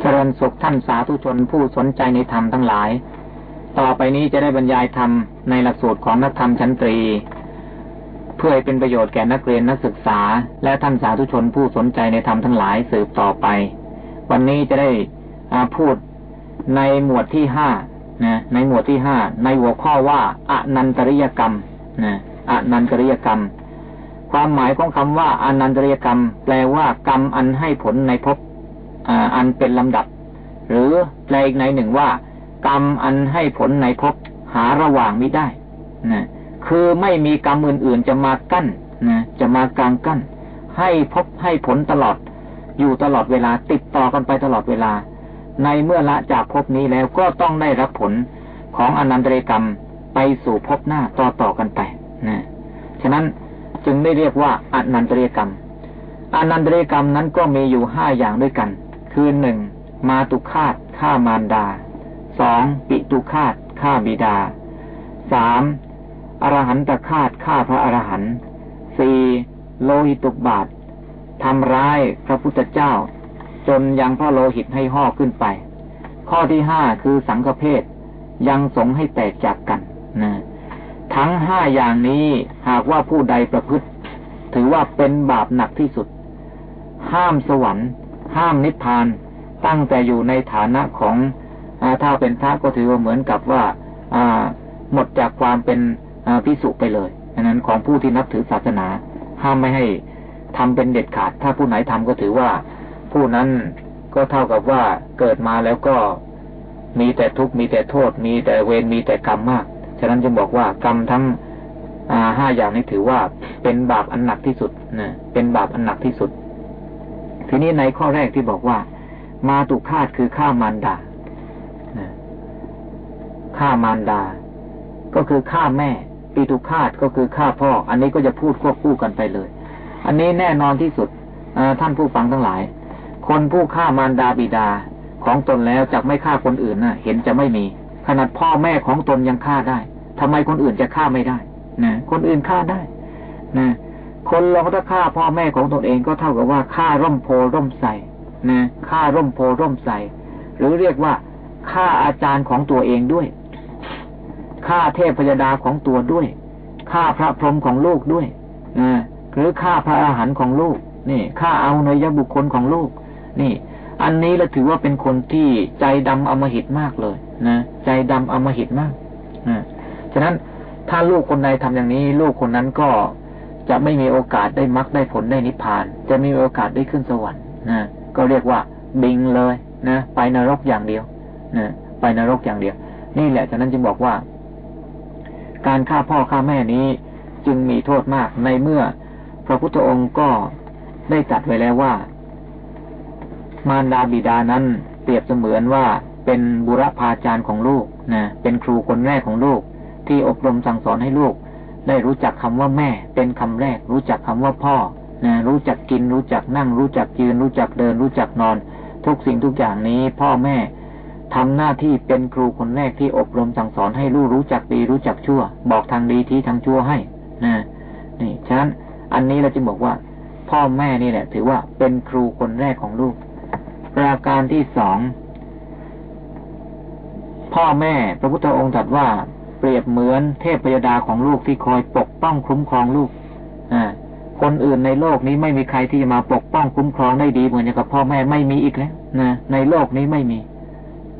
เจริญสุขท่านสาธุชนผู้สนใจในธรรมทั้งหลาย ต่อไปนี้จะได้บรรยายธรรมในหลักสูตรของนักธรรมชั้นตรี เพื่อให้เป็นประโยชน์แก่นักเรียนนักศึกษา และท่านสาธุชนผู้สนใจในธรรมทั้งหลายสืบต่อไป วันนี้จะได้พูดในหมวดที่ห้านะในหมวดที่ห้าในหัวข้อว่าอนันตริยกรรมนะอนันตริยกรรม ความหมายของคำว่าอนันตริยกรรม แปลว่ากรรมอันให้ผลในภพ อันเป็นลำดับ หรือแปลอีกในหนึ่งว่า กรรมอันให้ผลในภพหาระหว่างไม่ได้นะคือไม่มีกรรมอื่นๆจะมากั้นนะจะมากลางกั้น ให้พบให้ผลตลอด อยู่ตลอดเวลาติดต่อกันไปตลอดเวลา ในเมื่อละจากภพนี้แล้วก็ต้องได้รับผลของอนันตริกรรมไปสู่ภพหน้าต่อต่อกันไปนะฉะนั้นจึงได้เรียกว่าอนันตริกรรมอนันตริกรรมนั้นก็มีอยู่ห้าอย่างด้วยกัน คือหนึ่งมาตุคาตฆ่ามารดาสองปิตุคาตฆ่าบิดาสามอรหันตคาตฆ่าพระอรหันต์สี่โลหิตุบาททำร้ายพระพุทธเจ้า จนยังพระโลหิตให้ห่อขึ้นไป ข้อที่ห้าคือสังฆเพศยังสงให้แตกจากกันนะทั้งห้าอย่างนี้หากว่าผู้ใดประพฤติ ถือว่าเป็นบาปหนักที่สุด ห้ามสวรรค์ ห้ามนิพพาน ตั้งแต่อยู่ในฐานะของอถ้าเป็นพระก็ถือว่าเหมือนกับว่าหมดจากความเป็นพิสุไปเลยดังนั้นของผู้ที่นับถือศาสนา ห้ามไม่ให้ทำเป็นเด็ดขาด ถ้าผู้ไหนทำก็ถือว่า ผู้นั้นก็เท่ากับว่าเกิดมาแล้วก็มีแต่ทุกข์มีแต่โทษ มีแต่เวรมีแต่กรรมมาก ฉะนั้นจึงบอกว่ากรรมทั้งห้าอย่างนี้ถือว่าเป็นบาปอันหนักที่สุดนะเป็นบาปอันหนักที่สุด ทีนี้ในข้อแรกที่บอกว่า มาตุคาตคือฆ่ามารดาฆ่ามารดา ก็คือฆ่าแม่ปีตุคาตก็คือฆ่าพ่อ อันนี้ก็จะพูดควบคู่กันไปเลย อันนี้แน่นอนที่สุดท่านผู้ฟังทั้งหลาย คนผู้ฆ่ามารดาบิดาของตนแล้วจะไม่ฆ่าคนอื่นนะเห็นจะไม่มี ขนาดพ่อแม่ของตนยังฆ่าได้ทำไมคนอื่นจะฆ่าไม่ได้นะคนอื่นฆ่าได้นะ คนเราถ้าฆ่าพ่อแม่ของตนเองก็เท่ากับว่าฆ่าร่มโพร่มใสนะฆ่าร่มโพร่มใสหรือเรียกว่าฆ่าอาจารย์ของตัวเองด้วยฆ่าเทพพยดาของตัวด้วยฆ่าพระพรหมของลูกด้วยนะหรือฆ่าพระอาหารของลูกนี่ฆ่าเอาเนยบุคคลของลูก นี่ อันนี้เราถือว่าเป็นคนที่ใจดำอมหิตมากเลยนะใจดำอมหิตมากนะฉะนั้นถ้าลูกคนใดทำอย่างนี้ ลูกคนนั้นก็ จะไม่มีโอกาสได้มรรคได้ผลได้นิพพาน จะไมีโอกาสได้ขึ้นสวรรค์นะก็เรียกว่าบิงเลยนะไปนรกอย่างเดียวนะไปนรกอย่างเดียว นี่แหละฉะนั้นจึงบอกว่า การฆ่าพ่อฆ่าแม่นี้จึงมีโทษมากในเมื่อ พระพุทธองค์ก็ได้จัดไว้แล้วว่า มารดาบิดานั้นเปรียบเสมือนว่าเป็นบุรพาจารย์ของลูกนะเป็นครูคนแรกของลูก ที่อบรมสั่งสอนให้ลูก ได้รู้จักคำว่าแม่ เป็นคำแรก รู้จักคำว่าพ่อนะรู้จักกิน รู้จักนั่ง รู้จักยืน รู้จักเดิน รู้จักนอน ทุกสิ่งทุกอย่างนี้พ่อแม่ทำหน้าที่เป็นครูคนแรกที่อบรมสั่งสอนให้ลูกรู้จักดีรู้จักชั่ว บอกทางดีที่ทางชั่วให้นะนี่ฉะนั้นอันนี้เราจึงบอกว่า พ่อแม่นี่แหละ ถือว่าเป็นครูคนแรกของลูกประการที่สองพ่อแม่พระพุทธองค์ตรัสว่า เปรียบเหมือนเทพยดาของลูกที่คอยปกป้องคุ้มครองลูกอคนอื่นในโลกนี้ไม่มีใครที่จะมาปกป้องคุ้มครองได้ดีเหมือนกับพ่อแม่ไม่มีอีกแล้วนะในโลกนี้ไม่มี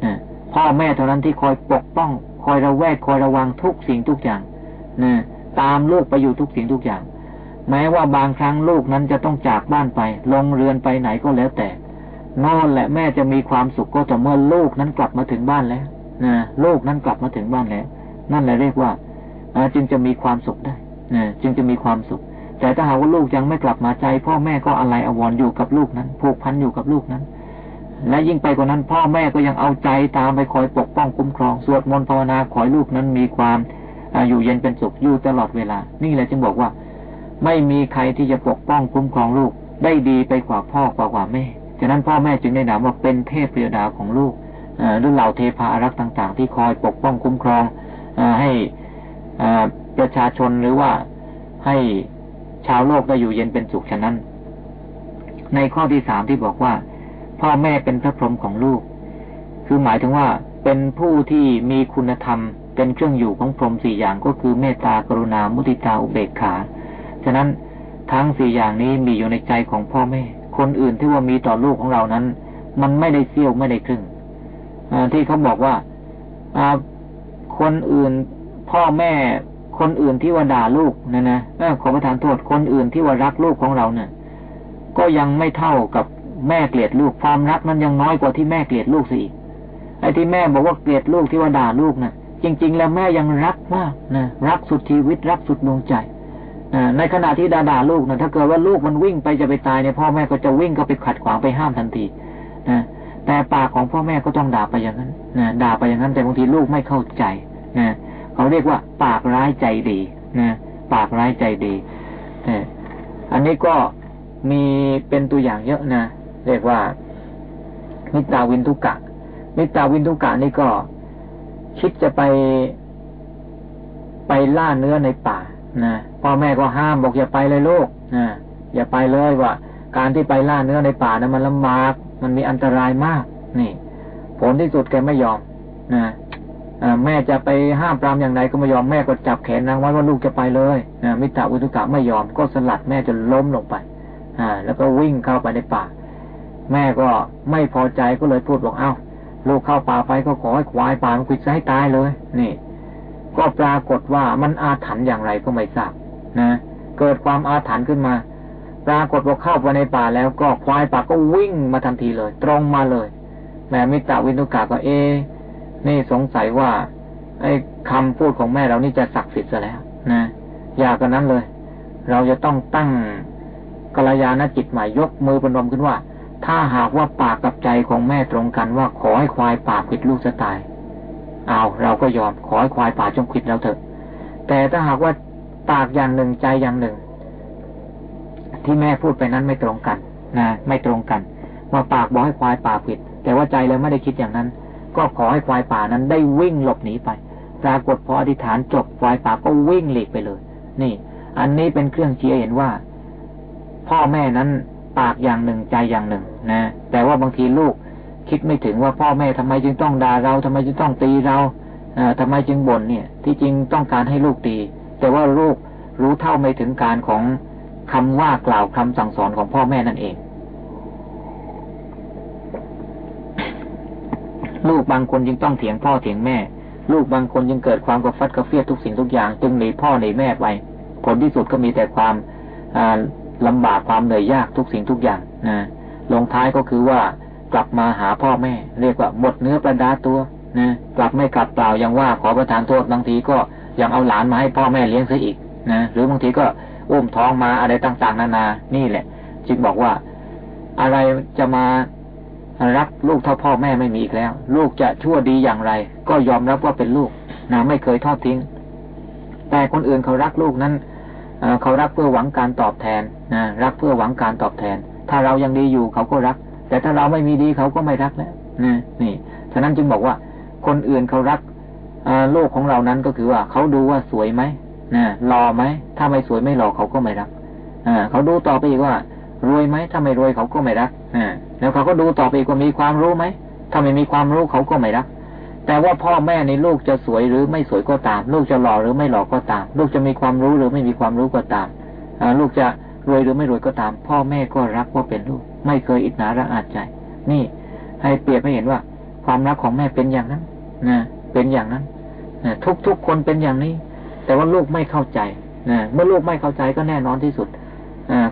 นะพ่อแม่เท่านั้นที่คอยปกป้อง คอยระแวดคอยระวังทุกสิ่งทุกอย่างนะตามลูกไปอยู่ทุกสิ่งทุกอย่าง แม้ว่าบางครั้งลูกนั้นจะต้องจากบ้านไป ลงเรือนไปไหนก็แล้วแต่นอนและแม่จะมีความสุขก็ต่อเมื่อลูกนั้นกลับมาถึงบ้านแล้วนะลูกนั้นกลับมาถึงบ้านแล้ว นั่นแหละเรียกว่าจึงจะมีความสุขได้นะจึงจะมีความสุข แต่ถ้าหากว่าลูกยังไม่กลับมาใจ พ่อแม่ก็อะไรอววรอยู่กับลูกนั้นผูกพันอยู่กับลูกนั้น และยิ่งไปกว่านั้น พ่อแม่ก็ยังเอาใจตามไปคอยปกป้องคุ้มครอง สวดมนต์ภาวนาขอให้ลูกนั้นมีความอยู่เย็นเป็นสุขอยู่ตลอดเวลา นี่แหละจึงบอกว่า ไม่มีใครที่จะปกป้องคุ้มครองลูก ได้ดีไปกว่าพ่อกว่ากว่าแม่ ฉะนั้นพ่อแม่จึงได้นามว่าเป็นเทพเรียดาของลูกหรือเหล่าเทพาอารักษ์ต่าง ๆ ที่คอยปกป้องคุ้มครอง ให้ประชาชนหรือว่าให้ชาวโลกได้อยู่เย็นเป็นสุขฉะนั้น ในข้อที่สามที่บอกว่า พ่อแม่เป็นพระพรหมของลูก คือหมายถึงว่าเป็นผู้ที่มีคุณธรรม เป็นเครื่องอยู่ของพรหมสี่อย่างก็คือเมตตากรุณา มุติตาอุเบกขา ฉะนั้นทั้งสี่อย่างนี้มีอยู่ในใจของพ่อแม่ คนอื่นที่ว่ามีต่อลูกของเรานั้น มันไม่ได้เสี้ยวไม่ได้ครึ่งที่เขาบอกว่า คนอื่น พ่อแม่ คนอื่นที่ว่าด่าลูกนะนะขอประทานโทษคนอื่นที่ว่ารักลูกของเราเนี่ย ก็ยังไม่เท่ากับแม่เกลียดลูกความรักมันยังน้อยกว่าที่แม่เกลียดลูกสิไอ้ที่แม่บอกว่าเกลียดลูกที่ว่าด่าลูกนะ่ะ จริง ๆ แล้วแม่ยังรักมากนะรักสุดชีวิตรักสุดดวงใจในขณะที่ด่าด่าลูกนะถ้าเกิดว่าลูกมันวิ่งไปจะไปตายเนี่ยพ่อแม่ก็จะวิ่งก็ไปขัดขวางไปห้ามทันทีนะ แต่ปากของพ่อแม่ก็ต้องด่าไปอย่างนั้นนะด่าไปอย่างนั้นแต่บางทีลูกไม่เข้าใจนะเขาเรียกว่า ปากร้ายใจดีนะปากร้ายใจดีอันนี้ก็มีเป็นตัวอย่างเยอะนะเรียกว่า มิตาวินทุกะ มิตาวินทุกะนี่ก็คิดจะไปไปล่าเนื้อในป่านะพ่อแม่ก็ห้ามบอกอย่าไปเลยลูกนะอย่าไปเลยว่า การที่ไปล่าเนื้อในป่านะมันลำบาก มันมีอันตรายมากนี่ ผลที่สุดแกไม่ยอมนะแม่จะไปห้ามปรามอย่างไรก็ไม่ยอมแม่ก็จับแขนนางไว้ว่าลูกจะไปเลยนะมิตรวิทุกะไม่ยอมก็สลัดแม่จนล้มลงไป อ่า แล้วก็วิ่งเข้าไปในป่า แม่ก็ไม่พอใจก็เลยพูดบอกเอ้า ลูกเข้าป่าไปก็ขอให้ควายป่ามันควิดให้ตายเลย นี่ ก็ปรากฏว่ามันอาถรรพ์อย่างไรก็ไม่ทราบนะเกิดความอาถรรพ์ขึ้นมา ปรากฏว่าเข้าไปในป่าแล้วก็ควายป่าก็วิ่งมาทันทีเลย ตรงมาเลย แม่มิตรวินุกาก็เอ นี่สงสัยว่าไอ้คำพูดของแม่เรานี่จะศักดิ์สิทธิ์ซะแล้วนะอยากกันนั้นเลย เราจะต้องตั้งกัลยาณจิตใหม่ยกมือปนมขึ้นว่า ถ้าหากว่าปากกับใจของแม่ตรงกันว่าขอให้ควายป่าขิดลูกจะตายเอาเราก็ยอมขอให้ควายป่าจงขิดแล้วเถอะ แต่ถ้าหากว่าปากอย่างหนึ่งใจอย่างหนึ่ง ที่แม่พูดไปนั้นไม่ตรงกันนะไม่ตรงกันว่าปากบอกให้ควายป่าขิด แต่ว่าใจเลยไม่ได้คิดอย่างนั้น ก็ขอให้ควายป่านั้นได้วิ่งหลบหนีไปปรากฏพออธิษฐานจบควายป่าก็วิ่งหลีกไปเลย นี่ อันนี้เป็นเครื่องเชียร์เห็นว่า พ่อแม่นั้นปากอย่างหนึ่งใจอย่างหนึ่งนะแต่ว่าบางทีลูกคิดไม่ถึงว่าพ่อแม่ทำไมจึงต้องด่าเราทำไมจึงต้องตีเราอทำไมจึงบ่นเนี่ย ที่จริงต้องการให้ลูกตีแต่ว่าลูกรู้เท่าไม่ถึงการของ คำว่ากล่าวคำสั่งสอนของพ่อแม่นั่นเอง ลูกบางคนจึงต้องเถียงพ่อเถียงแม่ ลูกบางคนจึงเกิดความกระฟัดกระเฟียดทุกสิ่งทุกอย่าง จึงหนีพ่อหนีแม่ไป ผลที่สุดก็มีแต่ความลำบากความเหนื่อยยากทุกสิ่งทุกอย่างนะลงท้ายก็คือว่ากลับมาหาพ่อแม่ เรียกว่าหมดเนื้อประดาตัวนะกลับไม่กลับเปล่ายังว่าขอประทานโทษบางทีก็ยังเอาหลานมาให้พ่อแม่เลี้ยงซะอีกนะหรือบางทีก็ อุ้มท้องมาอะไรต่าง ๆ นานา นี่แหละ จึงบอกว่า อะไรจะมารักลูกเท่าพ่อแม่ไม่มีอีกแล้ว ลูกจะชั่วดีอย่างไร ก็ยอมรับว่าเป็นลูกนะไม่เคยทอดทิ้ง แต่คนอื่นเขารักลูกนั้นเขารักเพื่อหวังการตอบแทนนะรักเพื่อหวังการตอบแทน ถ้าเรายังดีอยู่เขาก็รัก แต่ถ้าเราไม่มีดีเขาก็ไม่รักแล้วนะนี่ฉะนั้นจึงบอกว่า คนอื่นเขารักโลกของเรานั้นก็คือว่าเขาดูว่าสวยไหม นะหล่อไหมถ้าไม่สวยไม่หล่อเขาก็ไม่รักอ่าเขาดูต่อไปอีกว่ารวยไหมถ้าไม่รวยเขาก็ไม่รักอ่าแล้วเขาก็ดูต่อไปอีกว่ามีความรู้ไหมถ้าไม่มีความรู้เขาก็ไม่รัก แต่ว่าพ่อแม่ในลูกจะสวยหรือไม่สวยก็ตาม ลูกจะหล่อหรือไม่หล่อก็ตาม ลูกจะมีความรู้หรือไม่มีความรู้ก็ตามลูกจะรวยหรือไม่รวยก็ตาม พ่อแม่ก็รักว่าเป็นลูก ไม่เคยอิจฉาระอาใจ นี่ ให้เปรียบให้เห็นว่า ความรักของแม่เป็นอย่างนั้นนะเป็นอย่างนั้นทุกทุกคนเป็นอย่างนี้ แต่ว่าลูกไม่เข้าใจนะเมื่อลูกไม่เข้าใจก็แน่นอนที่สุด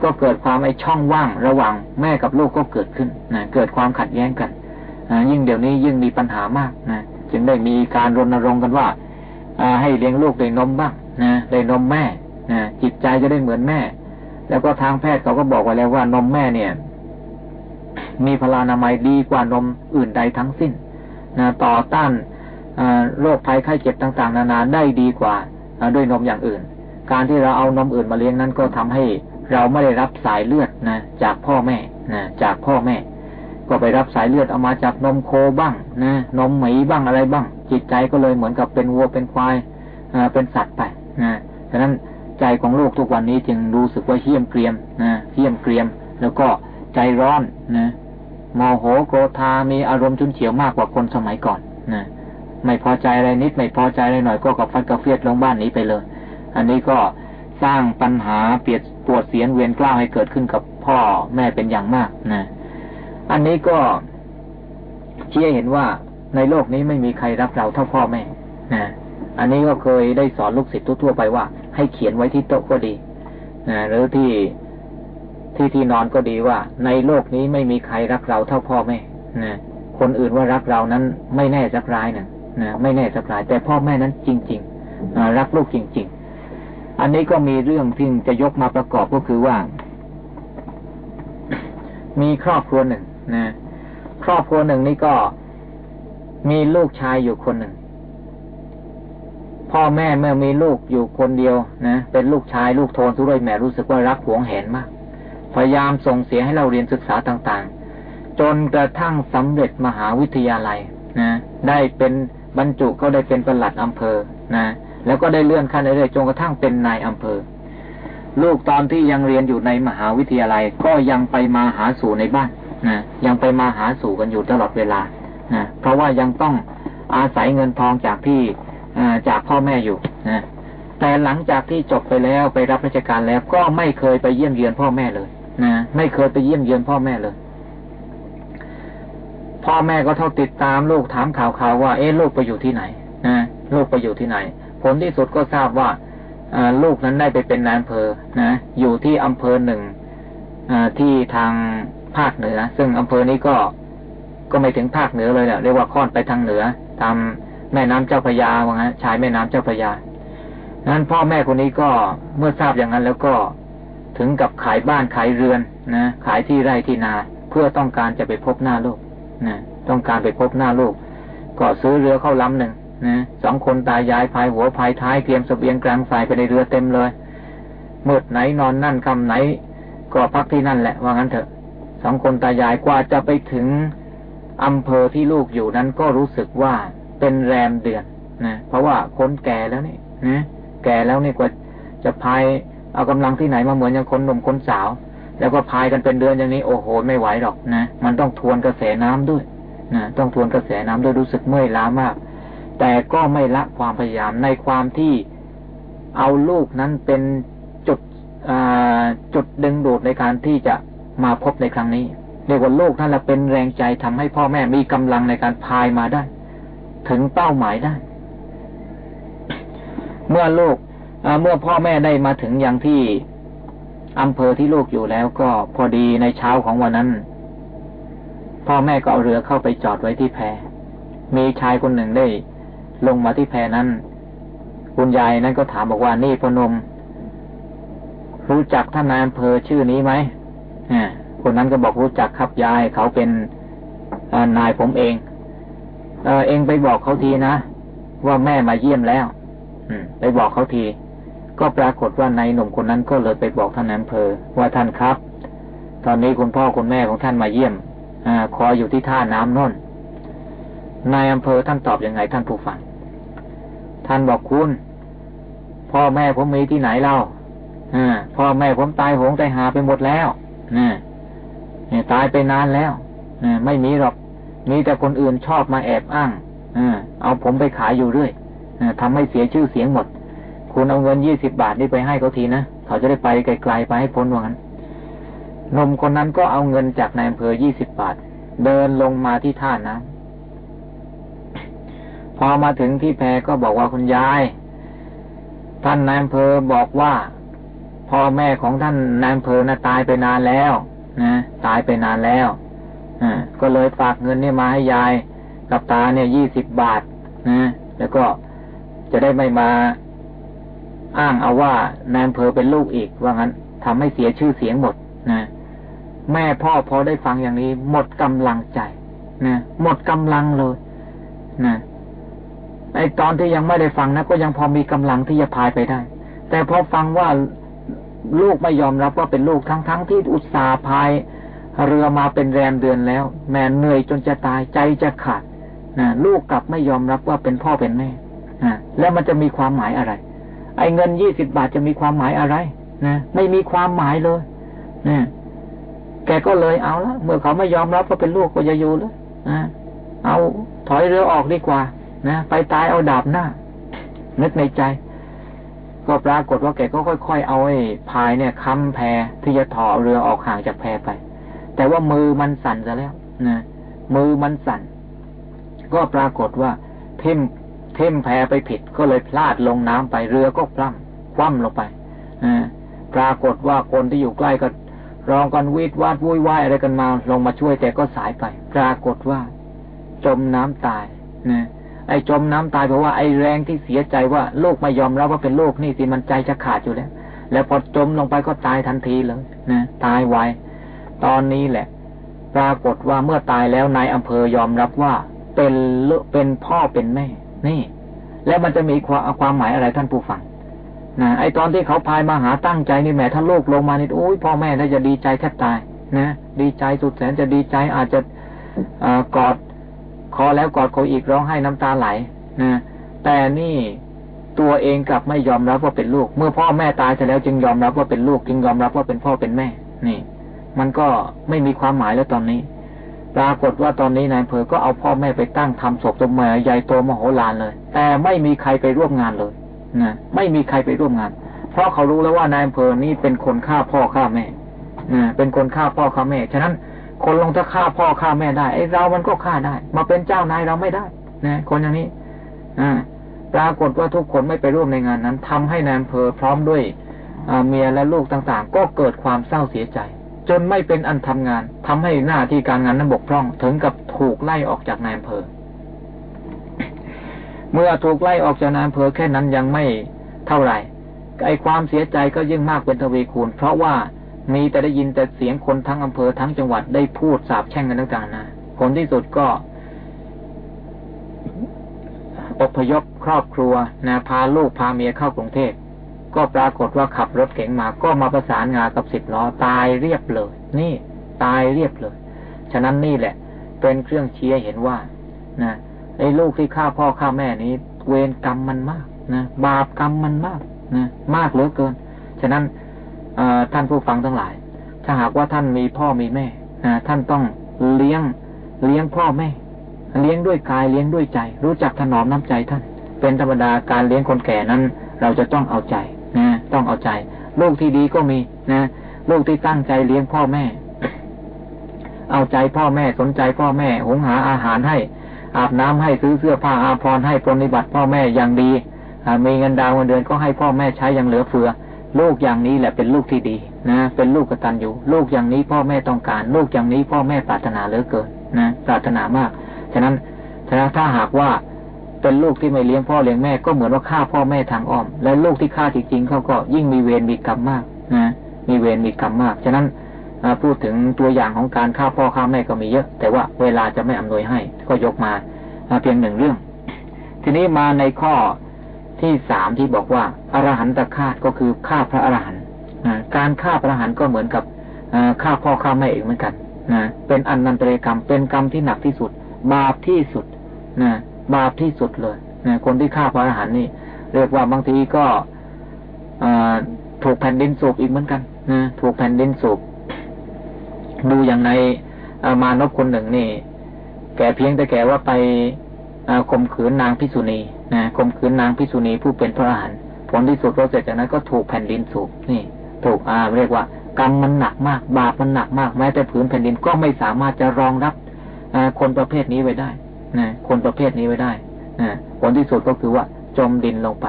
ก็เกิดความไอช่องว่างระหว่างแม่กับลูกก็เกิดขึ้นนะเกิดความขัดแย้งกันยิ่งเดี๋ยวนี้ยิ่งมีปัญหามากนะจึงได้มีการรณรงค์กันว่าให้เลี้ยงลูกได้นมบ้างนะได้นมแม่นะจิตใจจะได้เหมือนแม่ แล้วก็ทางแพทย์เขาก็บอกไว้แล้วว่านมแม่เนี่ย มีพลานามัยดีกว่านมอื่นใดทั้งสิ้นนะต่อต้านโรคภัยไข้เจ็บต่าง ๆ นานาได้ดีกว่า ด้วยนมอย่างอื่น การที่เราเอานมอื่นมาเลี้ยงนั้นก็ทำให้เราไม่ได้รับสายเลือดนะจากพ่อแม่นะจากพ่อแม่ ก็ไปรับสายเลือดเอามาจากนมโคบ้างนะนมหมีบ้างอะไรบ้าง จิตใจก็เลยเหมือนกับเป็นวัวเป็นควายเป็นสัตว์ไปนะฉะนั้นใจของโลกทุกวันนี้จึงรู้สึกว่าเฮี้ยมเกรียมนะเฮี้ยมเกรียม แล้วก็ใจร้อนนะโมโหโกรธามีอารมณ์ชุนเฉียวมากกว่าคนสมัยก่อนนะ ไม่พอใจอะไรนิดไม่พอใจอะไรหน่อยก็กับฟันกระเฟียดลงบ้านนี้ไปเลย อันนี้ก็สร้างปัญหาเปียดปวดเสียนเวียนกล้าวให้เกิดขึ้นกับพ่อแม่เป็นอย่างมากนะอันนี้ก็เชี่ยเห็นว่าในโลกนี้ไม่มีใครรักเราเท่าพ่อแม่นะอันนี้ก็เคยได้สอนลูกศิษย์ทั่วไปว่า ให้เขียนไว้ที่โต๊ะก็ดีนะหรือที่ที่ที่นอนก็ดีว่า ในโลกนี้ไม่มีใครรักเราเท่าพ่อแม่นะคนอื่นว่ารักเรานั้นไม่แน่สักรายนะ นะไม่แน่สักรายแต่พ่อแม่นั้นจริงๆรักลูกจริง ๆ อันนี้ก็มีเรื่องที่จะยกมาประกอบก็คือว่า มีครอบครัวหนึ่งนะครอบครัวหนึ่งนี่ก็มีลูกชายอยู่คนหนึ่ง พ่อแม่เมื่อมีลูกอยู่คนเดียวนะเป็นลูกชายลูกโทนสุรยแม่รู้สึกว่ารักหวงแหนมากพยายามส่งเสียให้เราเรียนศึกษาต่างๆ จนกระทั่งสำเร็จมหาวิทยาลัยนะได้เป็น บรรจุก็ได้เป็นประหลัดอำเภอนะแล้วก็ได้เลื่อนขั้นเรื่อยๆจนกระทั่งเป็นนายอำเภอ ลูกตอนที่ยังเรียนอยู่ในมหาวิทยาลัยก็ยังไปมาหาสู่ในบ้านนะยังไปมาหาสู่กันอยู่ตลอดเวลานะเพราะว่ายังต้องอาศัยเงินทองจากที่จากพ่อแม่อยู่นะแต่หลังจากที่จบไปแล้วไปรับราชการแล้วก็ไม่เคยไปเยี่ยมเยือนพ่อแม่เลยนะไม่เคยไปเยี่ยมเยือนพ่อแม่เลย พ่อแม่ก็เท่าติดตามลูกถามข่าวข่าวว่าเอ๊ะลูกไปอยู่ที่ไหนนะลูกไปอยู่ที่ไหน ผลที่สุดก็ทราบว่าลูกนั้นได้ไปเป็นนายอำเภอนะอยู่ที่อำเภอหนึ่งที่ทางภาคเหนือ ซึ่งอำเภอนี้ก็ก็ไม่ถึงภาคเหนือเลยเนี่ยเรียกว่าค่อนไปทางเหนือตามแม่น้ำเจ้าพระยาว่างั้นชายแม่น้ำเจ้าพระยานั้นพ่อแม่คนนี้ก็เมื่อทราบอย่างนั้นแล้วก็ถึงกับขายบ้านขายเรือนนะขายที่ไร่ที่นาเพื่อต้องการจะไปพบหน้าลูก นะต้องการไปพบหน้าลูก ก็ซื้อเรือเข้าลำหนึ่งนะสองคนตายายพายหัวพายท้ายเตรียมสเสบียงกลางใส่ไปในเรือเต็มเลยเมืดไหนนอนนั่นคำไหน ก็พักที่นั่นแหละว่างั้นเถอะสองคนตายายกว่าจะไปถึงอำเภอที่ลูกอยู่นั้นก็รู้สึกว่าเป็นแรมเดือนนะเพราะว่าคนแก่แล้วนี่นะแก่แล้วนี่กว่าจะพายเอากำลังที่ไหนมาเหมือนอย่างคนหนุ่มคนสาว แล้วก็พายกันเป็นเดือนอย่างนี้โอ้โหไม่ไหวหรอกนะ มันต้องทวนกระแสน้ำด้วยนะต้องทวนกระแสน้ำด้วยรู้สึกเมื่อยล้ามาก แต่ก็ไม่ละความพยายามในความที่เอาลูกนั้นเป็นจุดจุดดึงดูดในการที่จะมาพบในครั้งนี้เรียกว่าโลกนั่นแหละเป็นแรงใจทำให้พ่อแม่มีกำลังในการพายมาได้ ถึงเป้าหมายได้ เมื่อลูกเมื่อพ่อแม่ได้มาถึงอย่างที่ อำเภอที่ลูกอยู่แล้วก็พอดีในเช้าของวันนั้น พ่อแม่ก็เอาเรือเข้าไปจอดไว้ที่แพ มีชายคนหนึ่งได้ ลงมาที่แพนั้นคุณยายนั้นก็ถามบอกว่านี่พนม รู้จักท่านนายอำเภอชื่อนี้ไหมคนนั้นก็บอกรู้จักครับยายเขาเป็นนายผมเองเออเองไปบอกเขาทีนะ ว่าแม่มาเยี่ยมแล้ว อืม ไปบอกเขาที ก็ปรากฏว่านายหนุ่มคนนั้นก็เลยไปบอกท่านอำเภอว่าท่านครับ ตอนนี้คุณพ่อคุณแม่ของท่านมาเยี่ยมอคอยอยู่ที่ท่าน้ำน่นนายอำเภอท่านตอบยังไงท่านผู้ฟัง ท่านบอกคุณ พ่อแม่ผมมีที่ไหนเล่าอพ่อแม่ผมตายโหงตายหาไปหมดแล้วนะตายไปนานแล้วไม่มีหรอก มีแต่คนอื่นชอบมาแอบอ้างเอาผมไปขายอยู่เรื่อยทำให้เสียชื่อเสียงหมด คุณเอาเงินยี่สิบบาทนี่ไปให้เขาทีนะเขาจะได้ไปไกลๆไปให้พ้นว่างั้นนมคนนั้นก็เอาเงินจากนายอำเภอยี่สิบบาท เดินลงมาที่ท่านะพอมาถึงที่แพก็บอกว่าคุณยาย ท่านนายอำเภอบอกว่าพ่อแม่ของท่านนายอำเภอน่ะตายไปนานแล้วนะตายไปนานแล้วอ่าก็เลยฝากเงินนี่มาให้ยายกับตาเนี่ยยี่สิบบาทนะแล้วก็จะได้ไม่มา อ้างเอาว่านายอำเภอเป็นลูกอีกว่างั้นทำให้เสียชื่อเสียงหมดนะแม่พ่อพอได้ฟังอย่างนี้ หมดกำลังใจนะหมดกำลังเลยนะไอตอนที่ยังไม่ได้ฟังนะก็ยังพอมีกำลังที่จะพายไปได้ แต่พอฟังว่าลูกไม่ยอมรับว่าเป็นลูกทั้งๆทที่อุตส่าห์พายเรือมาเป็นแรมเดือนแล้ว แม่เหนื่อยจนจะตายใจจะขาดนะลูกกลับไม่ยอมรับว่าเป็นพ่อเป็นแม่นะแล้วมันจะมีความหมายอะไร ไอ้เงินยี่สิบบาทจะมีความหมายอะไรนะไม่มีความหมายเลยนะแกก็เลยเอาละเมื่อเขาไม่ยอมรับว่าเป็นลูกก็จะอยู่แล้วนะเอาถอยเรือออกดีกว่านะไปตายเอาดาบหน้านึกในใจ ก็ปรากฏว่าแกก็ค่อย ๆ เอาไอ้พายเนี่ยค้ำแพที่จะถอเรือออกห่างจากแพไป แต่ว่ามือมันสั่นซะแล้วนะมือมันสั่น ก็ปรากฏว่าเทิม เทิมแพไปผิดก็เลยพลาดลงน้ำไปเรือก็พล่ำคว่ำลงไปนะปรากฏว่าคนที่อยู่ใกล้ก็ร้องกันวีดวาดวุ้ยวายอะไรกันมา ลงมาช่วยแต่ก็สายไป ปรากฏว่า จมน้ำตายนะไอ้จมน้ำตายเพราะว่าไอ้แรงที่เสียใจว่าลูกไม่ยอมรับว่าเป็นลูกนี่สิมันใจจะขาดอยู่แล้ว แล้วพอจมลงไปก็ตายทันทีเลยนะตายไวตอนนี้แหละ ปรากฏว่าเมื่อตายแล้วนายอำเภอยอมรับว่า เป็นเป็นพ่อเป็นแม่ นี่ แล้วมันจะมีความความหมายอะไรท่านผู้ฟังนะไอตอนที่เขาพายมาหาตั้งใจนี่แม่ถ้าโลกลงมานี่โอ้ยพ่อแม่น่าจะดีใจแทบตายนะดีใจสุดแสนจะดีใจอาจจะอกอดคอแล้วกอดเขาอีกร้องไห้น้ำตาไหลนะแต่นี่ตัวเองกลับไม่ยอมรับว่าเป็นลูก เมื่อพ่อแม่ตายเสร็จแล้วจึงยอมรับว่าเป็นลูก จึงยอมรับว่าเป็นพ่อเป็นแม่ นี่ มันก็ไม่มีความหมายแล้วตอนนี้ ปรากฏว่าตอนนี้นายเพอก็เอาพ่อแม่ไปตั้งทำศพตรงแม่ใหญ่โตมโหฬารเลย แต่ไม่มีใครไปร่วมงานเลยนะไม่มีใครไปร่วมงาน เพราะเขารู้แล้วว่านายอำเภอนี่เป็นคนฆ่าพ่อฆ่าแม่นะเป็นคนฆ่าพ่อฆ่าแม่ฉะนั้นคนลงถ้าฆ่าพ่อฆ่าแม่ได้ไอ้เรามันก็ฆ่าได้ มาเป็นเจ้านายเราไม่ได้นะคนอย่างนี้อ่าปรากฏว่าทุกคนไม่ไปร่วมในงานนั้นทำให้นายอำเภอพร้อมด้วยเมียและลูกต่างๆ ก็เกิดความเศร้าเสียใจ จนไม่เป็นอันทำงานทำให้หน้าที่การงานนั้นบกพร่อง ถึงกับถูกไล่ออกจากนายอำเภอ เมื่อถูกไล่ออกจากนายอำเภอแค่นั้นยังไม่เท่าไหร่ไอความเสียใจก็ยิ่งมากเป็นทวีคูณ เพราะว่ามีแต่ได้ยินแต่เสียงคนทั้งอำเภอทั้งจังหวัดได้พูดสาบแช่งกันต่างๆนะผลที่สุดก็อพยพครอบครัวนะพาลูกพาเมียเข้ากรุงเทพ ก็ปรากฏว่าขับรถเก๋งมาก็มาประสานงานกับสิบล้อตายเรียบเลย นี่ตายเรียบเลย ฉะนั้นนี่แหละ เป็นเครื่องเชียเห็นว่านะไอ้ลูกที่ฆ่าพ่อฆ่าแม่นี้ เวรกรรมมันมากนะบาปกรรมมันมากนะมากเหลือเกิน ฉะนั้นท่านผู้ฟังทั้งหลาย ถ้าหากว่าท่านมีพ่อมีแม่นะท่านต้องเลี้ยงเลี้ยงพ่อแม่ เลี้ยงด้วยกายเลี้ยงด้วยใจ รู้จักถนอมน้ำใจท่าน เป็นธรรมดาการเลี้ยงคนแก่นั้น เราจะต้องเอาใจ นะต้องเอาใจ ลูกที่ดีก็มีนะลูกที่ตั้งใจเลี้ยงพ่อแม่ เอาใจพ่อแม่สนใจพ่อแม่หุงหาอาหารให้ อาบน้ำให้ซื้อเสื้อผ้าอาภรณ์ให้ปรนิบัติพ่อแม่อย่างดีมีเงินดาวเงินเดือนก็ให้พ่อแม่ใช้อย่างเหลือเฟือ ลูกอย่างนี้แหละเป็นลูกที่ดีนะ เป็นลูกกตัญญูลูกอย่างนี้พ่อแม่ต้องการ ลูกอย่างนี้พ่อแม่ปรารถนาเหลือเกินนะปรารถนามาก ฉะนั้นถ้าหากว่า เป็นลูกที่ไม่เลี้ยงพ่อเลี้ยงแม่ก็เหมือนว่าฆ่าพ่อแม่ทางอ้อม และลูกที่ฆ่าจริงๆเขาก็ยิ่งมีเวรมีกรรมมากนะมีเวรมีกรรมมากฉะนั้นพูดถึงตัวอย่างของการฆ่าพ่อฆ่าแม่ก็มีเยอะ แต่ว่าเวลาจะไม่อำนวยให้ก็ยกมาเพียงหนึ่งเรื่อง ทีนี้มาในข้อที่สามที่บอกว่าอรหันตฆาตก็คือฆ่าพระอรหันต์การฆ่าพระอรหันต์ก็เหมือนกับฆ่าพ่อฆ่าแม่เองเหมือนกันนะเป็นอันนันตรกรรมเป็นกรรมที่หนักที่สุด บาปที่สุดนะ บาปที่สุดเลยนะคนที่ฆ่าพระอรหันต์นี่ เรียกว่าบางทีก็ถูกแผ่นดินสูบอีกเหมือนกันนะถูกแผ่นดินสูบดูอย่างในมานพคนหนึ่งนี่ แกเพียงแต่แกว่าไปข่มขืนนางพิษุณีนะข่มขืนนางพิษุณีผู้เป็นพระอรหันต์ผลที่สุดเราเสร็จจากนั้นก็ถูกแผ่นดินสูบนี่ ถูกอาเรียกว่ากรรมมันหนักมาก บาปมันหนักมากแม้แต่ผืนแผ่นดินก็ไม่สามารถจะรองรับคนประเภทนี้ไว้ได้ นะคนประเภทนี้ไว้ได้นะผลที่สุดก็คือว่า จมดินลงไป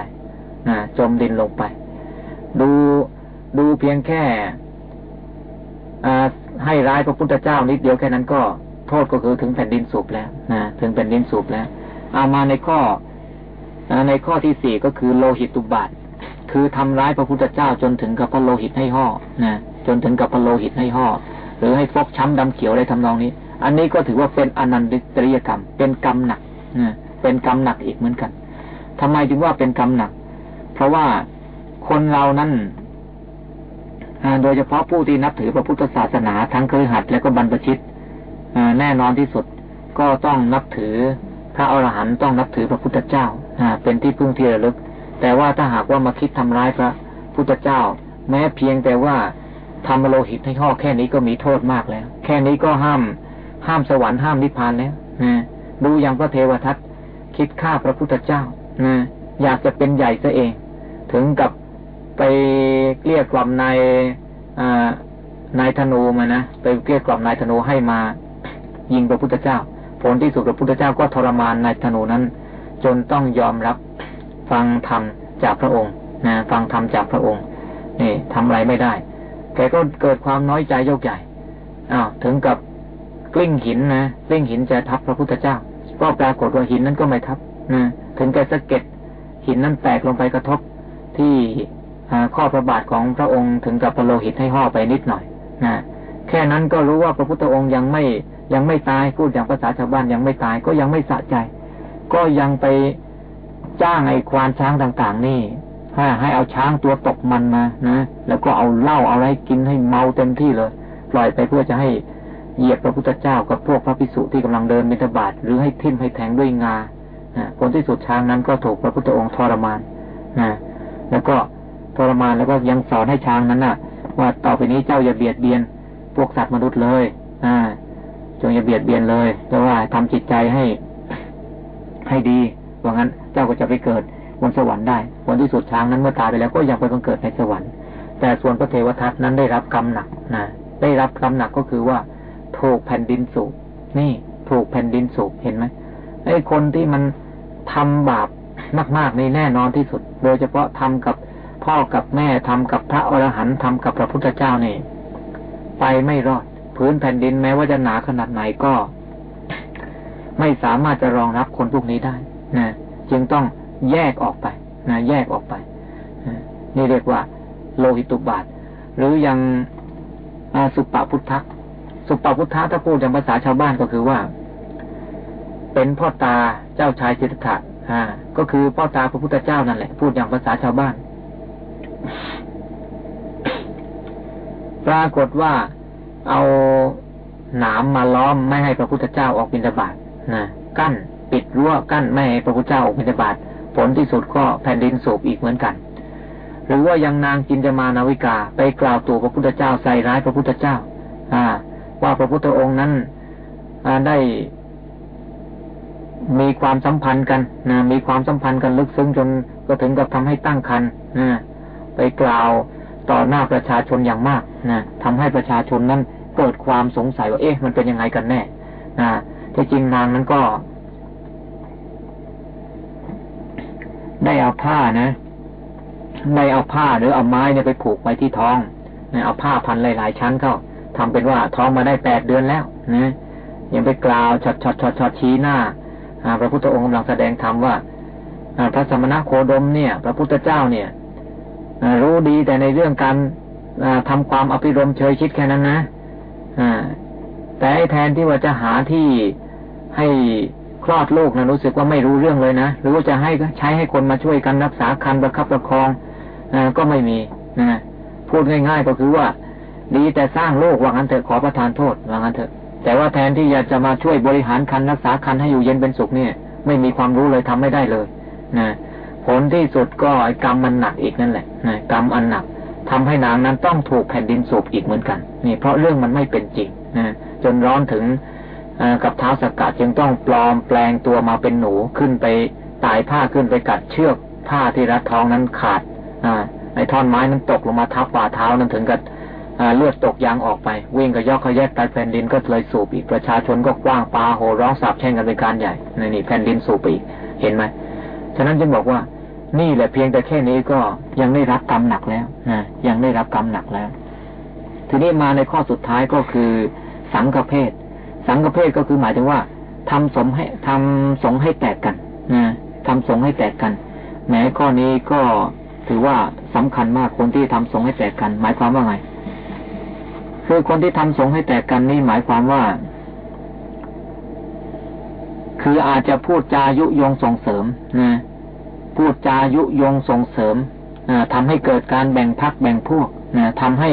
นะจมดินลงไป ดูดูเพียงแค่ให้ร้ายพระพุทธเจ้านิดเดียวแค่นั้นก็โทษก็คือถึงแผ่นดินสูบแล้วนะถึงแผ่นดินสูบแล้วเอามาในข้อในข้อที่สี่ก็คือโลหิตตุบาทคือทำร้ายพระพุทธเจ้าจนถึงกับพระโลหิตให้ห่อนะจนถึงกับพระโลหิตให้ห่อหรือให้ฟกช้ำดำเขียวอะไรทำนองนี้ อันนี้ก็ถือว่าเป็นอนันตริยกรรม เป็นกรรมหนักเป็นกรรมหนักอีกเหมือนกันทำไมจึงว่าเป็นกรรมหนัก เพราะว่าคนเรานั้นโดยเฉพาะผู้ที่นับถือพระพุทธศาสนาทั้งเคยหัดและก็บรรพชิตแน่นอนที่สุดก็ต้องนับถือพระอรหันต์ต้องนับถือพระพุทธเจ้าเป็นที่พึ่งที่ระลึก แต่ว่าถ้าหากว่ามาคิดทำร้ายพระพุทธเจ้า แม้เพียงแต่ว่าทำโลหิตให้ห่อแค่นี้ก็มีโทษมากแล้ว แค่นี้ก็ห้าม ห้ามสวรรค์ห้ามนิพพานแล้วนะดูอย่างพระเทวทัตคิดฆ่าพระพุทธเจ้านะอยากจะเป็นใหญ่ซะเอง ถึงกับไปเกลี้ยกล่อมนายนายธนูมานะไปเกลี้ยกล่อมนายธนูให้มายิงพระพุทธเจ้า ผลที่สุดพระพุทธเจ้าก็ทรมานนายธนูนั้น จนต้องยอมรับฟังธรรมจากพระองค์นะฟังธรรมจากพระองค์นี่ทำอะไรไม่ได้ แกก็เกิดความน้อยใจโยกใหญ่อ้าวถึงกับ กลิ้งหินนะกลิ้งหินจะทับพระพุทธเจ้า ก็ปรากฏว่าหินนั้นก็ไม่ทับนะถึงแกสะเก็ดหินนั้นแตกลงไปกระทบที่ข้อพระบาทของพระองค์ถึงกับประโลหิตให้ห่อไปนิดหน่อยนะแค่นั้นก็รู้ว่าพระพุทธองค์ยังไม่ยังไม่ตายพูดอย่างภาษาชาวบ้านยังไม่ตายก็ยังไม่สะใจ ก็ยังไปจ้างไอ้ควานช้างต่าง ๆ นี่ให้เอาช้างตัวตกมันมานะแล้วก็เอาเหล้าเอาอะไรกินให้เมาเต็มที่เลย ปล่อยไปเพื่อจะให้ เหยียบพระพุทธเจ้ากับพวกพระภิกษุที่กำลังเดินมิถบาทหรือให้ทิ่มให้แทงด้วยงาผลที่สุดช้างนั้นก็ถูกพระพุทธองค์ทรมานนะแล้วก็ทรมานแล้วก็ยังสอนให้ช้างนั้นน่ะ ว่าต่อไปนี้เจ้าอย่าเบียดเบียน พวกสัตว์มนุษย์เลยอ่าจงอย่าเบียดเบียนเลยแต่ว่าทำจิตใจให้ ให้ดีเพราะงั้นเจ้าก็จะไปเกิดบนสวรรค์ได้ผลที่สุดช้างนั้นเมื่อตายไปแล้วก็ยังไปบังเกิดในสวรรค์ แต่ส่วนพระเทวทัตนั้นได้รับกรรมหนักนะได้รับกรรมหนักก็คือว่า ถูกแผ่นดินสูบนี่ ถูกแผ่นดินสูบเห็นไหมไอ้คนที่มันทำบาปมากๆในแน่นอนที่สุด โดยเฉพาะทำกับพ่อกับแม่ทำกับพระอรหันต์ทำกับพระพุทธเจ้านี่ ไปไม่รอด พื้นแผ่นดินแม้ว่าจะหนาขนาดไหนก็ ไม่สามารถจะรองรับคนพวกนี้ได้นะจึงต้องแยกออกไปนะแยกออกไปนี่เรียกว่า โลหิตุบาท หรือยังสุปปพุทธะ สุปปพุทธะถ้าพูดอย่างภาษาชาวบ้านก็คือว่า เป็นพ่อตาเจ้าชายจิตถะอ่า ก็คือพ่อตาพระพุทธเจ้านั่นแหละ พูดอย่างภาษาชาวบ้าน ปรากฏว่าเอาหนามมาล้อมไม่ให้พระพุทธเจ้าออกบิณฑบาตนะกั้นปิดรั้วกั้นไม่ให้พระพุทธเจ้าออกบิณฑบาตผลที่สุดก็แผ่นดินสูบอีกเหมือนกัน หรือว่ายังนางจินจมานาวิกาไปกล่าวตัวพระพุทธเจ้าใส่ร้ายพระพุทธเจ้า อ่า ว่าพระพุทธองค์นั้นได้มีความสัมพันธ์กันนะมีความสัมพันธ์กันลึกซึ้งจนก็ถึงกับทำให้ตั้งคันนะไปกล่าวต่อหน้าประชาชนอย่างมากนะทำให้ประชาชนนั้นเกิดความสงสัยว่าเอ๊ะมันเป็นยังไงกันแน่นะที่จริงนางนั้นก็ ได้เอาผ้านะได้เอาผ้าหรือเอาไม้เนี่ยไปผูกไว้ที่ท้องนะเอาผ้าพันหลายๆชั้นเข้า ทำเป็นว่าท้องมาได้แปดเดือนแล้วนะยังไปกล่าวช็อตช็อตช็อตช็อตชี้หน้าพระพุทธองค์กำลังแสดงธรรมว่าพระสมณะโคดมเนี่ย พระพุทธเจ้าเนี่ยรู้ดีแต่ในเรื่องการทำความอภิรมย์เชยชิดแค่นั้นนะแต่แทนที่ว่าจะหาที่ให้คลอดลูกนะรู้สึกว่าไม่รู้เรื่องเลยนะหรือว่าจะให้ใช้ให้คนมาช่วยกันรักษาครรภ์ประคับประคองอก็ไม่มีนะพูดง่าย ๆ ก็คือว่า ดีแต่สร้างโลกว่างั้นเถอะขอประทานโทษว่างั้นเถอะ แต่ว่าแทนที่อยากจะมาช่วยบริหารคันรักษาคันให้อยู่เย็นเป็นสุขเนี่ย ไม่มีความรู้เลยทำไม่ได้เลยนะผลที่สุดก็ไอ้กรรมมันหนักอีกนั่นแหละนะกรรมอันหนักทำให้นางนั้นต้องถูกแผ่นดินสูบอีกเหมือนกัน นี่เพราะเรื่องมันไม่เป็นจริงนะจนร้อนถึงกับเท้าสกัดจึงต้องปลอมแปลงตัวมาเป็นหนูขึ้นไปตายผ้าขึ้นไปกัดเชือกผ้าที่รัดท้องนั้นขาดอไอ้ท่อนไม้นั้นตกลงมาทับฝ่าเท้านั้นถึงกับ เลือดตกยางออกไป วิ่งกับยอกขยกตายแผ่นดินก็เลยสูบอีกประชาชนก็กว้างปาโหร้องสาบแช่งกันเป็นการใหญ่ในนี่แผ่นดินสูบอีกเห็นไหมฉะนั้นจึงบอกว่า นี่แหละเพียงแต่แค่นี้ก็ยังได้รับกรรมหนักแล้วนะยังได้รับกรรมหนักแล้ว ทีนี้มาในข้อสุดท้ายก็คือ สังฆเพศสังฆเพศก็คือหมายถึงว่าทำสมให้ทำสงให้แตกกันนะทำสงให้แตกกันแม้ข้อนี้ก็ถือว่าสำคัญมากคนที่ทำสงให้แตกกัน หมายความว่าไง คือคนที่ทำสงให้แตกกันนี่หมายความว่า คืออาจจะพูดจายุยงส่งเสริมนะพูดจายุยงส่งเสริมทำให้เกิดการแบ่งพักแบ่งพวกนะทำให้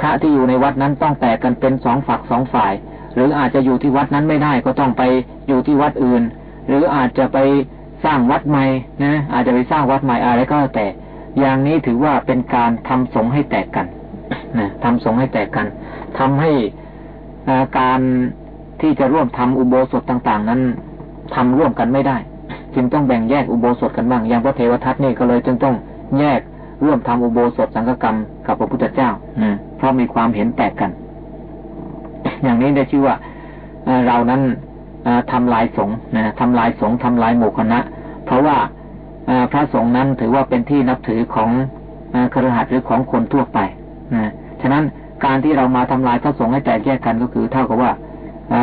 พระที่อยู่ในวัดนั้นต้องแตกกันเป็นสองฝักสองฝ่าย หรืออาจจะอยู่ที่วัดนั้นไม่ได้ก็ต้องไปอยู่ที่วัดอื่น หรืออาจจะไปสร้างวัดใหม่นะอาจจะไปสร้างวัดใหม่อะไรก็แต่อย่างนี้ถือว่าเป็นการทำสงให้แตกกันนะทำสงให้แตกกัน ทำให้การที่จะร่วมทำอุโบสถต่าง ๆ นั้นทำร่วมกันไม่ได้ จึงต้องแบ่งแยกอุโบสถกันบ้างอย่างพระเทวทัตนี่ก็เลยจึงต้องแยกร่วมทำอุโบสถสังฆกรรมกับพระพุทธเจ้าเพราะมีความเห็นแตกกัน อย่างนี้ได้ชื่อว่าเรานั้นทำลายสงฆ์ทำลายสงฆ์ทำลายหมู่คณะ เพราะว่าพระสงฆ์นั้นถือว่าเป็นที่นับถือของครหัสหรือของคนทั่วไปนะฉะนั้น การที่เรามาทำลายพระสงฆ์ให้แตกแยกกันก็คือเท่ากับว่า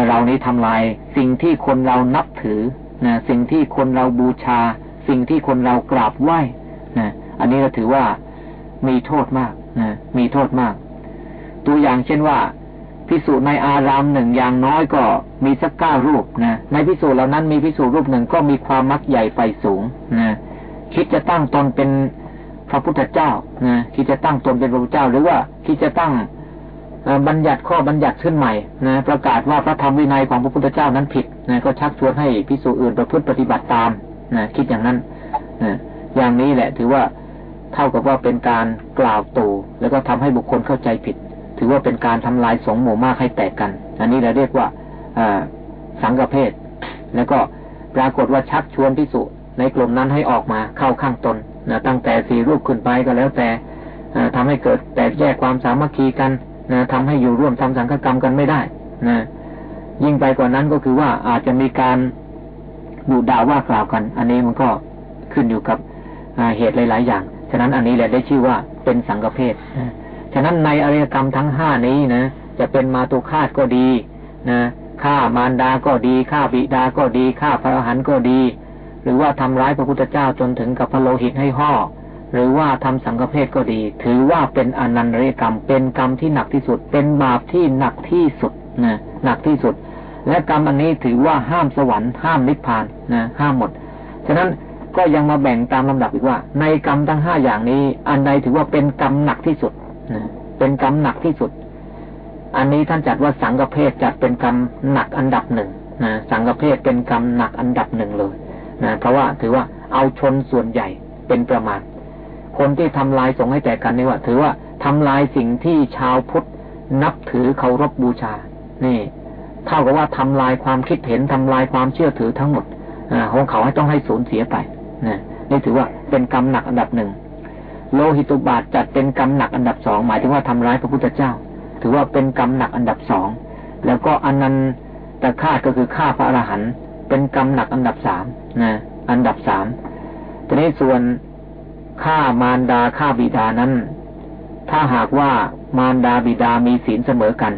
เรานี้ทำลายสิ่งที่คนเรานับถือนะสิ่งที่คนเราบูชา สิ่งที่คนเรากราบไหว้นะอันนี้เราถือว่ามีโทษมากนะมีโทษมาก ตัวอย่างเช่นว่าพิสูจน์ในอารามหนึ่งอย่างน้อยก็มีสักเก้ารูปนะในพิสูจน์เหล่านั้นมีพิสูจน์รูปหนึ่งก็มีความมักใหญ่ไฟสูงนะคิดจะตั้งตนเป็นพระพุทธเจ้านะคิดจะตั้งตนเป็นพระพุทธเจ้า หรือว่าคิดจะตั้ง บัญญัติข้อบัญญัติขึ้นใหม่นะประกาศว่าพระธรรมวินัยของพระพุทธเจ้านั้นผิดนะก็ชักชวนให้พิสูจน์อื่นประพฤติปฏิบัติตามนะคิดอย่างนั้นนะอย่างนี้แหละ ถือว่าเท่ากับว่าเป็นการกล่าวตู่แล้วก็ทำให้บุคคลเข้าใจผิด ถือว่าเป็นการทำลายสงหมู่มากให้แตกกัน อันนี้เราเรียกว่าสังฆเพศแล้วก็ปรากฏว่าชักชวนพิสุในกลุ่มนั้นให้ออกมาเข้าข้างตนนะตั้งแต่สี่รูปขึ้นไปก็แล้วแต่ทำให้เกิดแตกแยกความสามัคคีกัน นะทำให้อยู่ร่วมทำสังฆกรรมกันไม่ได้นะยิ่งไปกว่านั้นก็คือว่าอาจจะมีการดูด่าว่ากล่าวกัน อันนี้มันก็ขึ้นอยู่กับเหตุหลาย ๆ อย่าง ฉะนั้นอันนี้แหละได้ชื่อว่าเป็นสังฆเพศฉะนั้นในอริยกรรมทั้งห้านี้นะจะเป็นมาตุคาตก็ดีนะฆ่ามารดาก็ดีฆ่าบิดาก็ดีฆ่าพระอรหันต์ก็ดี หรือว่าทำร้ายพระพุทธเจ้าจนถึงกับพระโลหิตให้ห่อ หรือว่าทำสังฆเพศก็ดี ถือว่าเป็นอนันตริกรรม เป็นกรรมที่หนักที่สุด เป็นบาปที่หนักที่สุดนะหนักที่สุด และกรรมอันนี้ถือว่าห้ามสวรรค์ห้ามนิพพานนะห้ามหมด ฉะนั้นก็ยังมาแบ่งตามลำดับอีกว่า ในกรรมทั้งห้าอย่างนี้ อันใดถือว่าเป็นกรรมหนักที่สุดนะเป็นกรรมหนักที่สุด อันนี้ท่านจัดว่าสังฆเพศจัดเป็นกรรมหนักอันดับหนึ่งนะสังฆเพศเป็นกรรมหนักอันดับหนึ่งเลยนะเพราะว่าถือว่าเอาชนส่วนใหญ่เป็นประมาณ คนที่ทำลายสงให้แตกกันนี่ว่า ถือว่าทำลายสิ่งที่ชาวพุทธนับถือเคารพบูชา นี่ เท่ากับว่าทำลายความคิดเห็นทำลายความเชื่อถือทั้งหมดอของเขาให้ต้องให้สูญเสียไปนะนี่ถือว่าเป็นกรรมหนักอันดับหนึ่งโลหิตุบาทจัดเป็นกรรมหนักอันดับสองหมายถึงว่าทำร้ายพระพุทธเจ้า ถือว่าเป็นกรรมหนักอันดับสองแล้วก็อนันตฆ่าก็คือฆ่าพระอรหันต์เป็นกรรมหนักอันดับสามนะอันดับสามทีนี้ส่วน ฆ่ามารดาฆ่าบิดานั้น ถ้าหากว่ามารดาบิดามีศีลเสมอกัน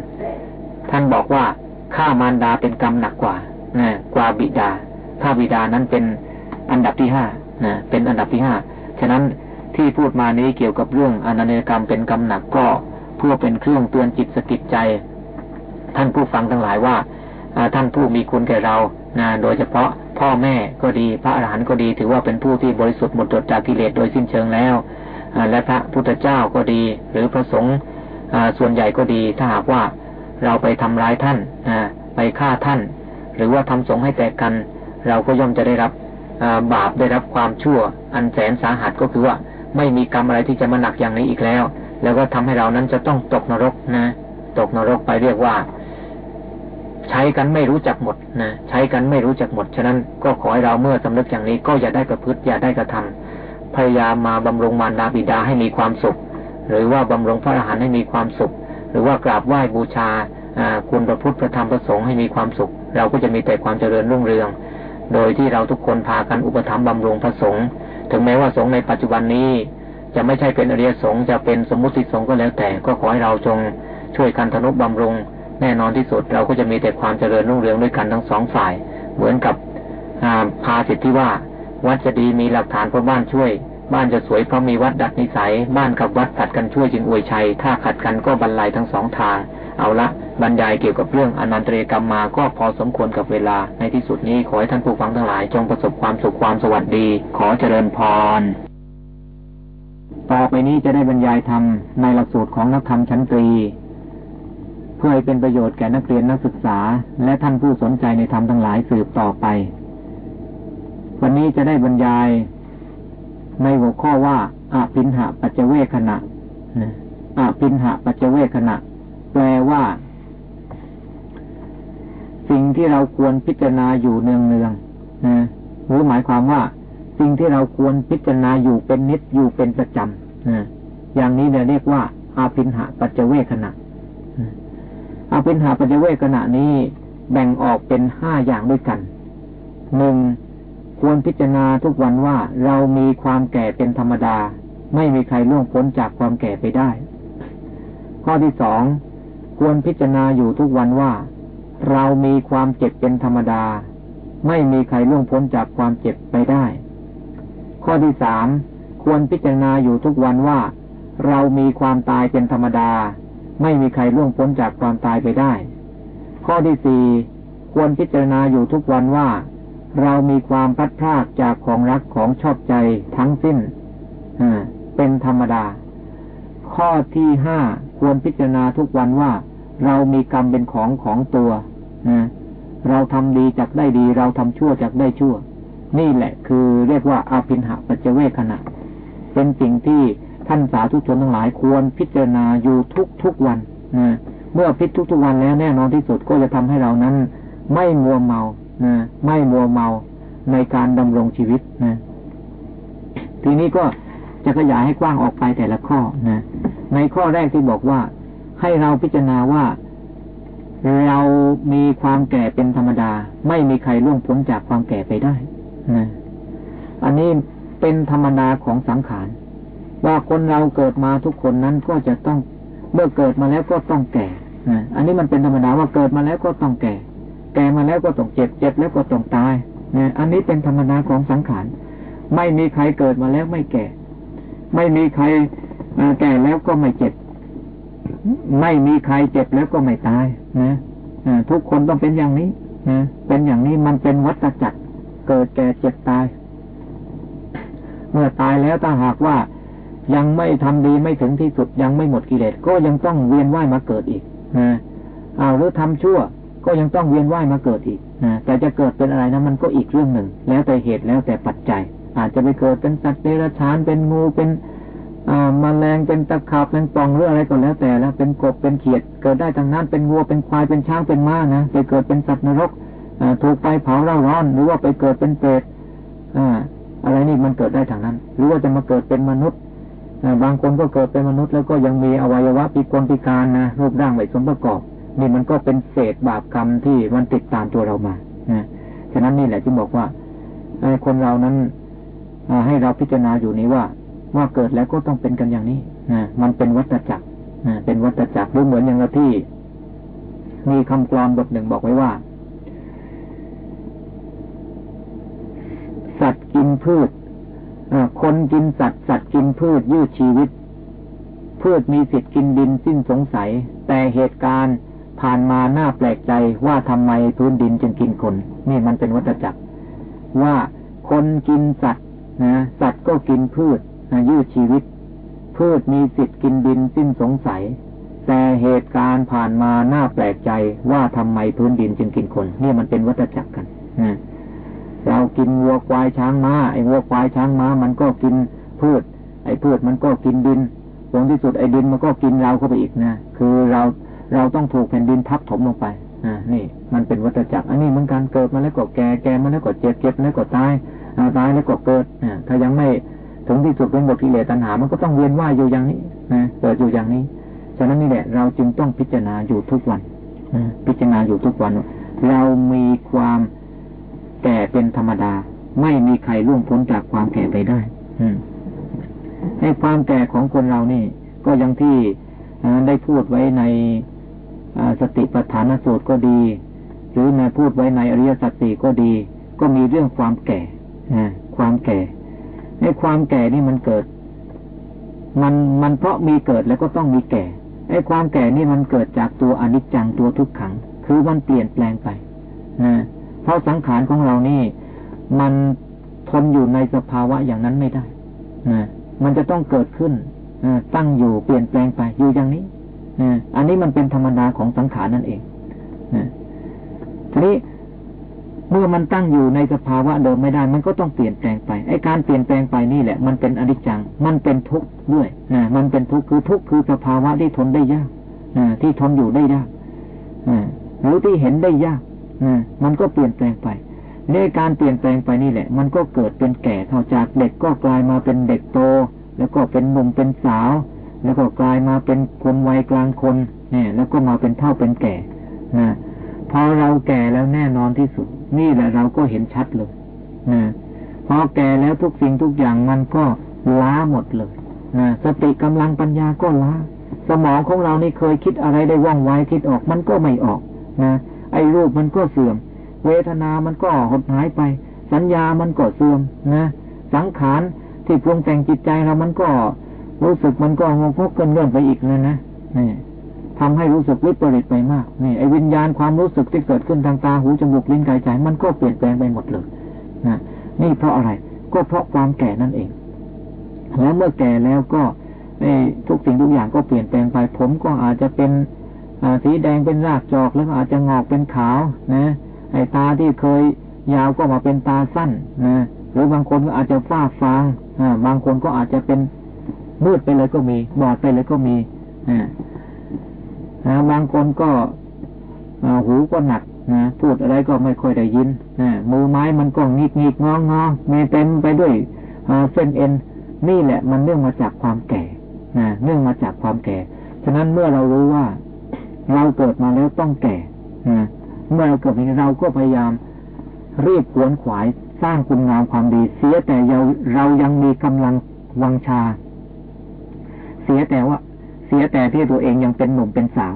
ท่านบอกว่าฆ่ามารดาเป็นกรรมหนักกว่านะกว่าบิดาฆ่าบิดานั้นเป็นอันดับที่ห้านะเป็นอันดับที่ห้าฉะนั้นที่พูดมานี้เกี่ยวกับเรื่องอนันตกรรมเป็นกรรมหนักก็เพื่อเป็นเครื่องเตือนจิตสกิดใจ ท่านผู้ฟังทั้งหลายว่า ท่านผู้มีคุณแก่เรานะโดยเฉพาะพ่อแม่ก็ดีพระอรหันต์ก็ดี ถือว่าเป็นผู้ที่บริสุทธิ์หมดจดจากกิเลสโดยสิ้นเชิงแล้วและพระพุทธเจ้าก็ดี หรือพระสงฆ์ส่วนใหญ่ก็ดี ถ้าหากว่าเราไปทำร้ายท่านไปฆ่าท่าน หรือว่าทำสงฆ์ให้แตกกัน เราก็ย่อมจะได้รับบาปได้รับความชั่ว อันแสนสาหัสก็คือว่าไม่มีกรรมอะไรที่จะมาหนักอย่างนี้อีกแล้ว แล้วก็ทำให้เรานั้นจะต้องตกนรกนะ ตกนรกไปเรียกว่า ใช้กันไม่รู้จักหมดนะใช้กันไม่รู้จักหมด ฉะนั้นก็ขอให้เราเมื่อสำนึกอย่างนี้ก็อย่าได้ประพฤติอย่าได้กระทำพยายามมาบำรุงมารดาบิดาให้มีความสุข หรือว่าบำรุงพระอรหันต์ให้มีความสุข หรือว่ากราบไหว้บูชาคุณพระพุทธพระธรรมพระสงฆ์ให้มีความสุข เราก็จะมีแต่ความเจริญรุ่งเรือง โดยที่เราทุกคนพากันอุปถัมภ์บำรุงพระสงฆ์ถึงแม้ว่าสงฆ์ในปัจจุบันนี้ จะไม่ใช่เป็นอริยสงฆ์จะเป็นสมมุติสงฆ์ก็แล้วแต่ก็ขอให้เราจงช่วยกันทนุบำรุง แน่นอนที่สุดเราก็จะมีแต่ความเจริญรุ่งเรืองด้วยกันทั้งสองฝ่าย เหมือนกับพาสิทธิว่า วัดจะดีมีหลักฐานเพราะบ้านช่วย บ้านจะสวยเพราะมีวัดดัดนิสัย บ้านกับวัดขัดกันช่วยจึงอวยชัย ถ้าขัดกันก็บรรลัยทั้งสองทาง เอาละบรรยายเกี่ยวกับเรื่องอนันตเรกรรมมาก็พอสมควรกับเวลา ในที่สุดนี้ขอให้ท่านผู้ฟังทั้งหลาย จงประสบความสุขความสวัสดี ขอเจริญพรต่อไปนี้จะได้บรรยายธรรมในหลักสูตรของนักธรรมชั้นตรี เพื่อให้เป็นประโยชน์แก่นักเรียนนักศึกษา และท่านผู้สนใจในธรรมทั้งหลายสืบต่อไป วันนี้จะได้บรรยายในหัวข้อว่าอาปินหะปัจเจเวขณะอาปินหะปัจเจเวขณะ แปลว่า สิ่งที่เราควรพิจารณาอยู่เนืองเนืองนะหรือหมายความว่า สิ่งที่เราควรพิจารณาอยู่เป็นนิดอยู่เป็นประจำนะอย่างนี้เนี่ยเรียกว่าอาปินหะปัจเจเวขณะ อาปินหะปัจเจเวขณะนี้แบ่งออกเป็นห้าอย่างด้วยกันหนึ่งควรพิจารณาทุกวันว่าเรามีความแก่เป็นธรรมดา ไม่มีใครล่วงพ้นจากความแก่ไปได้ ข้อที่สองควรพิจารณาอยู่ทุกวันว่า เรามีความเจ็บเป็นธรรมดา ไม่มีใครล่วงพ้นจากความเจ็บไปได้ ข้อที่สามควรพิจารณาอยู่ทุกวันว่า เรามีความตายเป็นธรรมดา ไม่มีใครล่วงพ้นจากความตายไปได้ ข้อที่สี่ควรพิจารณาอยู่ทุกวันว่า เรามีความพัดพลาดจากของรักของชอบใจทั้งสิ้นเป็นธรรมดา ข้อที่ห้าควรพิจารณาทุกวันว่า เรามีกรรมเป็นของของตัวเราทำดีจากได้ดี เราทำชั่วจากได้ชั่ว นี่แหละคือเรียกว่าอาภินหะปัจเจเวขณะ เป็นสิ่งที่ ท่านสาธุชนทั้งหลายควรพิจารณาอยู่ทุกทุกวันเมื่อพิจทุกทุกวันแล้วแน่นอนที่สุดก็จะทำให้เรานั้น ไม่มัวเมานะไม่มัวเมาในการดำรงชีวิตนะทีนี้ก็จะขยายให้กว้างออกไปแต่ละข้อนะในข้อแรกที่บอกว่า ให้เราพิจารณาว่าเรามีความแก่เป็นธรรมดา ไม่มีใครล่วงพ้นจากความแก่ไปได้นะอันนี้เป็นธรรมดาของสังขาร ว่าคนเราเกิดมาทุกคนนั้นก็จะต้อง เมื่อเกิดมาแล้วก็ต้องแก่นะอันนี้มันเป็นธรรมดาว่าเกิดมาแล้วก็ต้องแก่ แก่มาแล้วก็ต้องเจ็บ เจ็บแล้วก็ต้องตายนี่ยอันนี้เป็นธรรมดาของสังขาร ไม่มีใครเกิดมาแล้วไม่แก่ ไม่มีใครแก่แล้วก็ไม่เจ็บ ไม่มีใครเจ็บแล้วก็ไม่ตายนะทุกคนต้องเป็นอย่างนี้นะเป็นอย่างนี้มันเป็นวัฏจักร เกิดแก่เจ็บตาย เมื่อตายแล้วถ้าหากว่า ยังไม่ทำดีไม่ถึงที่สุดยังไม่หมดกิเลสก็ยังต้องเวียนว่ายมาเกิดอีกนะเอาหรือทำชั่วก็ยังต้องเวียนว่ายมาเกิดอีกนะแต่จะเกิดเป็นอะไรนะมันก็อีกเรื่องหนึ่ง แล้วแต่เหตุแล้วแต่ปัจจัย อาจจะไปเกิดเป็นสัตว์เดรัจฉานเป็นงูเป็นอมาแมลงเป็นตะขาบเป็นปองหรืออะไรก็แล้วแต่แล้วเป็นกบเป็นเขียด เกิดได้ทั้งนั้นเป็นวัวเป็นควายเป็นช้างเป็นม้านะไปเกิดเป็นสัตว์นรกอถูกไฟเผาเร่าร้อน หรือว่าไปเกิดเป็นเปรตอะไรนี่มันเกิดได้ทั้งนั้น หรือว่าจะมาเกิดเป็นมนุษย์ บางคนก็เกิดเป็นมนุษย์แล้วก็ยังมีอวัยวะปีกลพิการนะรูปร่างไม่สมประกอบ นี่มันก็เป็นเศษบาปกรรมที่มันติดตามตัวเรามานะฉะนั้นนี่แหละที่บอกว่าคนเรานั้นให้เราพิจารณาอยู่นี้ว่าว่าเกิดแล้วก็ต้องเป็นกันอย่างนี้นะมันเป็นวัฏจักรนะเป็นวัฏจักรหรือเหมือนอย่างที่ มีคำกลอนบทหนึ่งบอกไว้ว่า สัตว์กินพืช คนกินสัตว์สัตว์กินพืชยืดชีวิต พืชมีสิทธิ์กินดินสิ้นสงสัย แต่เหตุการณ์ผ่านมาน่าแปลกใจว่าทำไมพื้นดินจึงกินคน นี่มันเป็นวัฏจักร ว่าคนกินสัตว์นะสัตว์ก็กินพืชนะยืดชีวิต พืชมีสิทธิ์กินดินสิ้นสงสัย แต่เหตุการณ์ผ่านมาหน้าแปลกใจว่าทำไมพื้นดินจึงกินคน นี่มันเป็นวัฏจักรกันนะ เรากินวัวควายช้างม้าไอ้วัวควายช้างม้า มันก็กินพืช ไอ้พืชมันก็กินดินผลที่สุดไอ้ดินมันก็กินเราเข้าไปอีกนะคือเราเราต้องถูกแผ่นดินทับถมลงไปอ่านี่ มันเป็นวัฏจักรอันนี้เหมือนกันเกิดมาแล้วก็แก่แก่มาแล้วก็เจ็บเจ็บแล้วก็ตายตายแล้วก็เกิดอ่าถ้ายังไม่ถึงที่สุดเป็นบทกิเลสตัณหา มันก็ต้องเวียนว่ายอยู่อย่างนี้นะเกิดอยู่อย่างนี้ฉะนั้นนี่แหละเราจึงต้องพิจารณาอยู่ทุกวันพิจารณาอยู่ทุกวัน เรามีความ ก่เป็นธรรมดา ไม่มีใครล่วงพ้นจากความแก่ไปได้อืให้ความแก่ของคนเรานี่ ก็ยังที่ได้พูดไว้ในสติปัฏฐานสูตรก็ดี หรือในพูดไว้ในอริยสัจสี่ก็ดี ก็มีเรื่องความแก่ความแก่ ในความแก่นี่มันเกิด มันมันเพราะมีเกิดแล้วก็ต้องมีแก่ไอ้ความแก่นี่มันเกิดจากตัวอนิจจังตัวทุกขัง คือมันเปลี่ยนแปลงไปนะ เพราะสังขารของเรานี่ มันทนอยู่ในสภาวะอย่างนั้นไม่ได้นะมันจะต้องเกิดขึ้นตั้งอยู่เปลี่ยนแปลงไปอยู่อย่างนี้อันนี้มันเป็นธรรมดาของสังขารนั่นเองทีนี้เมื่อมันตั้งอยู่ในสภาวะเดิมไม่ได้ มันก็ต้องเปลี่ยนแปลงไปไอ้การเปลี่ยนแปลงไปนี่แหละ มันเป็นอนิจจัง มันเป็นทุกข์ด้วยนะมันเป็นทุกข์คือทุกข์คือสภาวะที่ทนได้ยากนะที่ทนอยู่ได้ยากหรือที่เห็นได้ยาก มันก็เปลี่ยนแปลงไปในการเปลี่ยนแปลงไปนี่แหละ มันก็เกิดเป็นแก่เท่าจากเด็กก็กลายมาเป็นเด็กโต แล้วก็เป็นหนุ่มเป็นสาว แล้วก็กลายมาเป็นคนวัยกลางคนเนี่ยแล้วก็มาเป็นเท่าเป็นแก่นะพอเราแก่แล้วแน่นอนที่สุด นี่แหละเราก็เห็นชัดเลยนะพอแก่แล้วทุกสิ่งทุกอย่างมันก็ล้าหมดเลยนะสติกำลังปัญญาก็ล้า สมองของเรานี่เคยคิดอะไรได้ว่องไวคิดออกมันก็ไม่ออกนะ ไอ้รูปมันก็เสื่อม เวทนามันก็หดหายไป สัญญามันก็เสื่อมนะ สังขารที่ปรุงแต่งจิตใจเรามันก็รู้สึกมันก็งงกเกินเรื่องไปอีกเลยนะนี่ทำให้รู้สึกวิปริตไปมากนี่ไอ้วิญญาณความรู้สึกที่เกิดขึ้นทางตาหูจมูกลิ้นกายใจ มันก็เปลี่ยนแปลงไปหมดเลยนะนี่เพราะอะไร ก็เพราะความแก่นั่นเองแล้วเมื่อแก่แล้วก็ทุกสิ่งทุกอย่างก็เปลี่ยนแปลงไป ผมก็อาจจะเป็น สีแดงเป็นรากจอกแล้วอาจจะงอกเป็นขาวนะไอ้ตาที่เคยยาวก็มาเป็นตาสั้นนะหรือบางคนก็อาจจะฟ้าฟางบางคนก็อาจจะเป็นมืดไปเลยก็มี บอดไปเลยก็มีนะบางคนก็หูก็หนักนะพูดอะไรก็ไม่ค่อยได้ยินนะมือไม้มันก็งิกงิกงองงองมีเต็มไปด้วยเส้นเอ็นนี่แหละมันเนื่องมาจากความแก่นะเนื่องมาจากความแก่ ฉะนั้นเมื่อเรารู้ว่า เราเกิดมาแล้วต้องแก่นะเมื่อเกิดมาเราก็พยายามรีบขวนขวายสร้างคุณงามความดี เสียแต่เราเรายังมีกำลังวังชา เสียแต่ว่า เสียแต่ที่ตัวเองยังเป็นหนุ่มเป็นสาว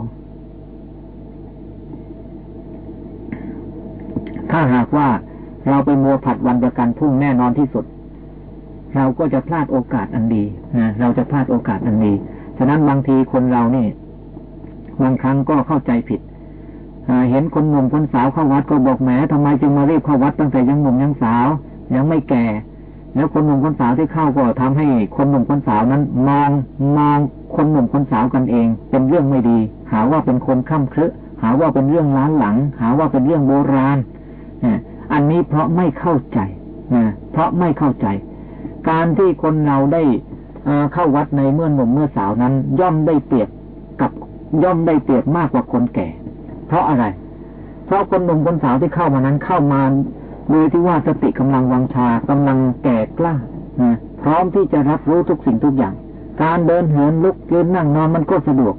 ถ้าหากว่าเราไปมัวผัดวันประกันพรุ่งแน่นอนที่สุด เราก็จะพลาดโอกาสอันดีนะเราจะพลาดโอกาสอันดีฉะนั้นบางทีคนเรานี่ บางครั้งก็เข้าใจผิดเห็นคนหนุ่มคนสาวเข้าวัดก็บอกแหมทำไมจึงมารีบเข้าวัดตั้งแต่ยังหนุ่มยังสาว ยังไม่แก่ แล้วคนหนุ่มคนสาวที่เข้าก็ทำให้คนหนุ่มคนสาวนั้น มองมองคนหนุ่มคนสาวกันเอง เป็นเรื่องไม่ดี หาว่าเป็นคนข้ามครึหาว่าเป็นเรื่องล้านหลัง หาว่าเป็นเรื่องโบราณอันนี้เพราะไม่เข้าใจเพราะไม่เข้าใจ การที่คนเราได้เข้าวัดในเมื่อหนุ่มเมื่อสาวนั้น ย่อมได้เปรียบกับ ย่อมได้เปรียบมากกว่าคนแก่ เพราะอะไร เพราะคนหนุ่มคนสาวที่เข้ามานั้นเข้ามาโดยที่ว่าสติกำลังวังชากำลังแก่กล้าพร้อมที่จะรับรู้ทุกสิ่งทุกอย่าง การเดินเหินลุกยืนนั่งนอนมันก็สะดวก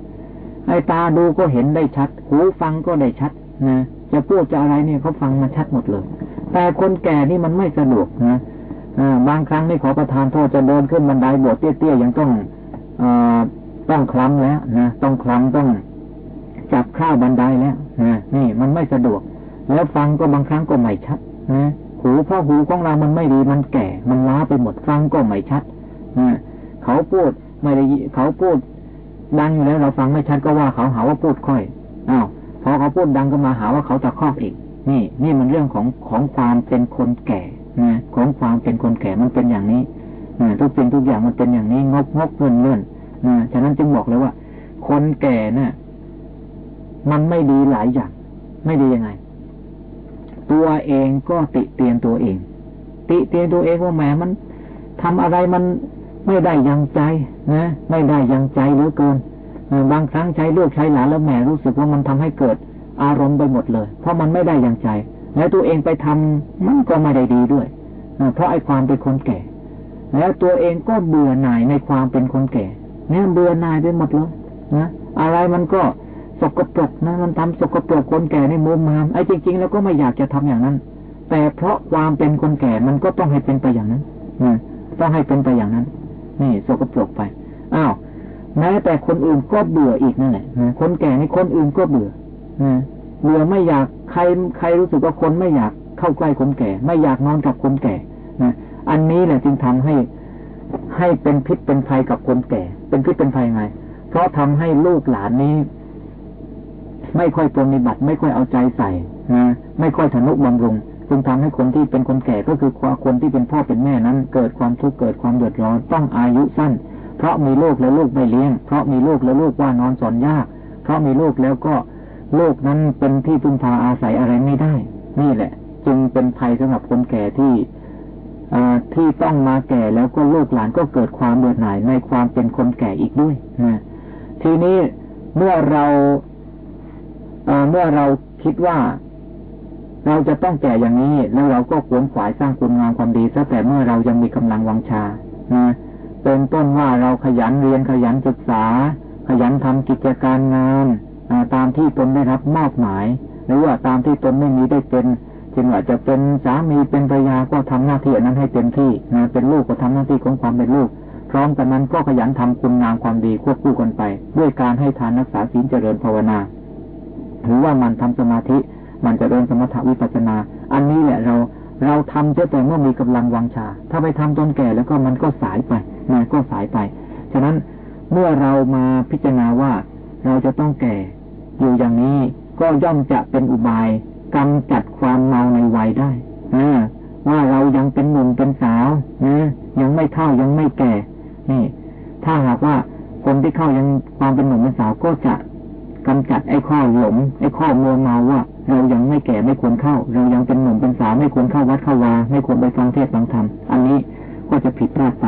ไอ้ตาดูก็เห็นได้ชัด หูฟังก็ได้ชัดนะจะพูดจะอะไรเนี่ยเขาฟังมาชัดหมดเลย แต่คนแก่นี่มันไม่สะดวกนะบางครั้งนี่ขอประทานโทษจะเดินขึ้นบันไดบวชเตี้ยๆยังต้องอ ต้องคลำแล้วนะต้องคลำต้องจับข้าวบันไดแล้วนะนี่มันไม่สะดวก แล้วฟังก็บางครั้งก็ไม่ชัดนะหูพ่อหูของเรามันไม่ดีมันแก่ มันล้าไปหมดฟังก็ไม่ชัดนะเขาพูดไม่ได้เขาพูดดังอยู่แล้วเราฟังไม่ชัดก็ว่าเขาหาว่าพูดค่อยอ้าวพอเขาพูดดังก็มาหาว่าเขาตะคอกอีก นี่ นี่มันเรื่องของของความเป็นคนแก่นะของความเป็นคนแก่มันเป็นอย่างนี้ทุกสิ่งทุกอย่างมันเป็นอย่างนี้งกงกเงินเงิน นะฉะนั้นจึงบอกเลยว่า คนแก่นะ่ะ มันไม่ดีหลายอย่าง ไม่ดียังไง ตัวเองก็ติเตียนตัวเอง ติเตียนตัวเองว่าแหมมันทำอะไรมันไม่ได้ยังใจนะไม่ได้ยังใจเหลือเกินบางครั้งใช้ลูกใช้หลานแล้วแหมรู้สึกว่ามันทำให้เกิดอารมณ์ไปหมดเลย เพราะมันไม่ได้ยังใจ แล้วตัวเองไปทำมันก็ไม่ได้ดีด้วย เพราะไอ้ความเป็นคนแก่ แล้วตัวเองก็เบื่อหน่ายในความเป็นคนแก่ เนี่ยเบื่อหน่ายไปหมดเลยนะอะไรมันก็สกปรกนะมันทำสกปรกคนแก่ในมุมมามไอ้จริง ๆ แล้วก็ไม่อยากจะทำอย่างนั้น แต่เพราะความเป็นคนแก่มันก็ต้องให้เป็นไปอย่างนั้นนะต้องให้เป็นไปอย่างนั้น นี่สกปรกไปอ้าวแม้แต่คนอื่นก็เบื่ออีกนั่นแหละนะคนแก่ในคนอื่นก็เบื่อนะเบื่อไม่อยากใครใครรู้สึกว่าคนไม่อยากเข้าใกล้คนแก่ ไม่อยากนอนกับคนแก่นะอันนี้แหละจึงทำให้ ให้เป็นพิษเป็นภัยกับคนแก่ เป็นพิษเป็นภัยไง เพราะทำให้ลูกหลานนี้ ไม่ค่อยปฏิบัติ ไม่ค่อยเอาใจใส่นะไม่ค่อยทนุบำรุงจึงทำให้คนที่เป็นคนแก่ก็คือคนที่เป็นพ่อเป็นแม่นั้น เกิดความทุกข์เกิดความเดือดร้อนต้องอายุสั้น เพราะมีลูกแล้วลูกไม่เลี้ยง เพราะมีลูกแล้วลูกว่านอนสอนยาก เพราะมีลูกแล้วก็ลูกนั้นเป็นที่พึ่งพาอาศัยอะไรไม่ได้ นี่แหละ จึงเป็นภัยสำหรับคนแก่ที่ ที่ต้องมาแก่แล้วก็ลูกหลานก็เกิดความเบื่อหน่ายในความเป็นคนแก่อีกด้วยนะทีนี้เมื่อเราเมื่อเราคิดว่าเราจะต้องแก่อย่างนี้ แล้วเราก็ขวนขวายสร้างคุณงามความดีซะแต่เมื่อเรายังมีกำลังวังชานะเป็นต้นว่าเราขยันเรียนขยันศึกษา ขยันทำกิจการงานตามที่ตนได้รับมอบหมาย หรือว่าตามที่ตนไม่มีได้เป็น เช่นว่าจะเป็นสามีเป็นภรรยาก็ทำหน้าที่อนั้นให้เต็มที่นะเป็นลูกก็ทำหน้าที่ของความเป็นลูก พร้อมกันนั้นก็ขยันทำคุณงามความดีควบคู่กันไป ด้วยการให้ทานรักษาศีลเจริญภาวนา ถือว่ามันทำสมาธิ มันจะเริญสมถวิปัสนา อันนี้แหละเราเราทำแต่เมื่อมีกำลังวังชา ถ้าไปทำตนแก่แล้วก็มันก็สายไปนก็สายไป ฉะนั้นเมื่อเรามาพิจารณาว่าเราจะต้องแก่ อยู่อย่างนี้ก็ย่อมจะเป็นอุบาย กำจัดความเมาในวัยได้ว่าเรายังเป็นหนุ่มเป็นสาวนะยังไม่เท่ายังไม่แก่ นี่ ถ้าหากว่าคนที่เข้ายังความเป็นหนุ่มเป็นสาวก็จะกำจัดไอ้ข้อหลงไอ้ข้อมัวเมาว่า เรายังไม่แก่ไม่ควรเข้า เรายังเป็นหนุ่มเป็นสาวไม่ควรเข้าวัดเข้าวาไม่ควรไปฟังเทศฟังธรรมอันนี้ก็จะผิดพลาดไป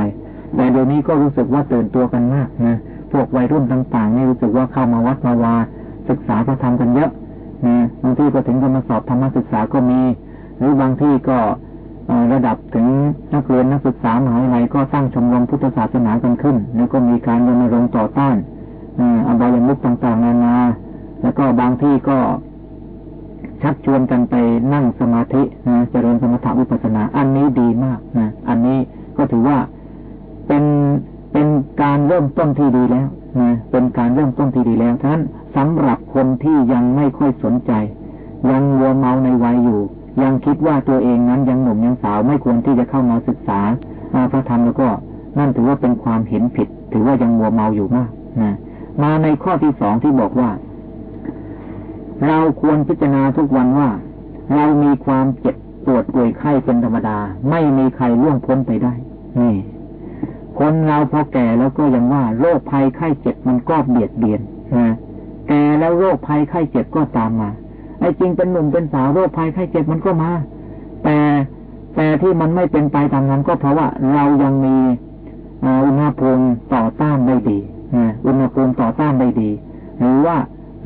แต่เดี๋ยวนี้ก็รู้สึกว่าตื่นตัวกันมากนะพวกวัยรุ่นต่างๆนี่รู้สึกว่าเข้ามาวัดมาวาศึกษาพระธรรมกันเยอะ นะบางที่ก็ถึงกับมาสอบธรรมศึกษาก็มี หรือบางที่ก็ระดับถึงนักเรียนนักศึกษามหาวิทยาลัยก็สร้างชมรมพุทธศาสนากันขึ้น แล้วก็มีการรณรงค์ต่อต้านอบายมุขต่างๆ นานา แล้วก็บางที่ก็ชักชวนกันไปนั่งสมาธินะเจริญสมถะวิปัสสนา อันนี้ดีมากนะอันนี้ก็ถือว่าเป็นเป็นการเริ่มต้นที่ดีแล้ว นะเป็นการเริ่มต้นที่ดีแล้วฉะนั้นสำหรับคนที่ยังไม่ค่อยสนใจ ยังวัวเมาในวัยอยู่ ยังคิดว่าตัวเองนั้นยังหนุ่มยังสาวไม่ควรที่จะเข้ามาศึกษาพระธรรมแล้วก็นั่นถือว่าเป็นความเห็นผิด ถือว่ายังวัวเมาอยู่มากนะมาในข้อที่สองที่บอกว่า เราควรพิจารณาทุกวันว่า เรามีความเจ็บปวดป่วยไข้เป็นธรรมดา ไม่มีใครล่วงพ้นไปได้นี่ คนเราพอแก่แล้วก็ยังว่าโรคภัยไข้เจ็บมันก็เบียดเบียนนะแก่แล้วโรคภัยไข้เจ็บก็ตามมาไอ้จริงเป็นหนุ่มเป็นสาวโรคภัยไข้เจ็บมันก็มา แต่แต่ที่มันไม่เป็นไปตามนั้นก็เพราะว่าเรายังมีอุณหภูมิต่อต้านได้ดีอุณหภูมิต่อต้านได้ดี หรือว่า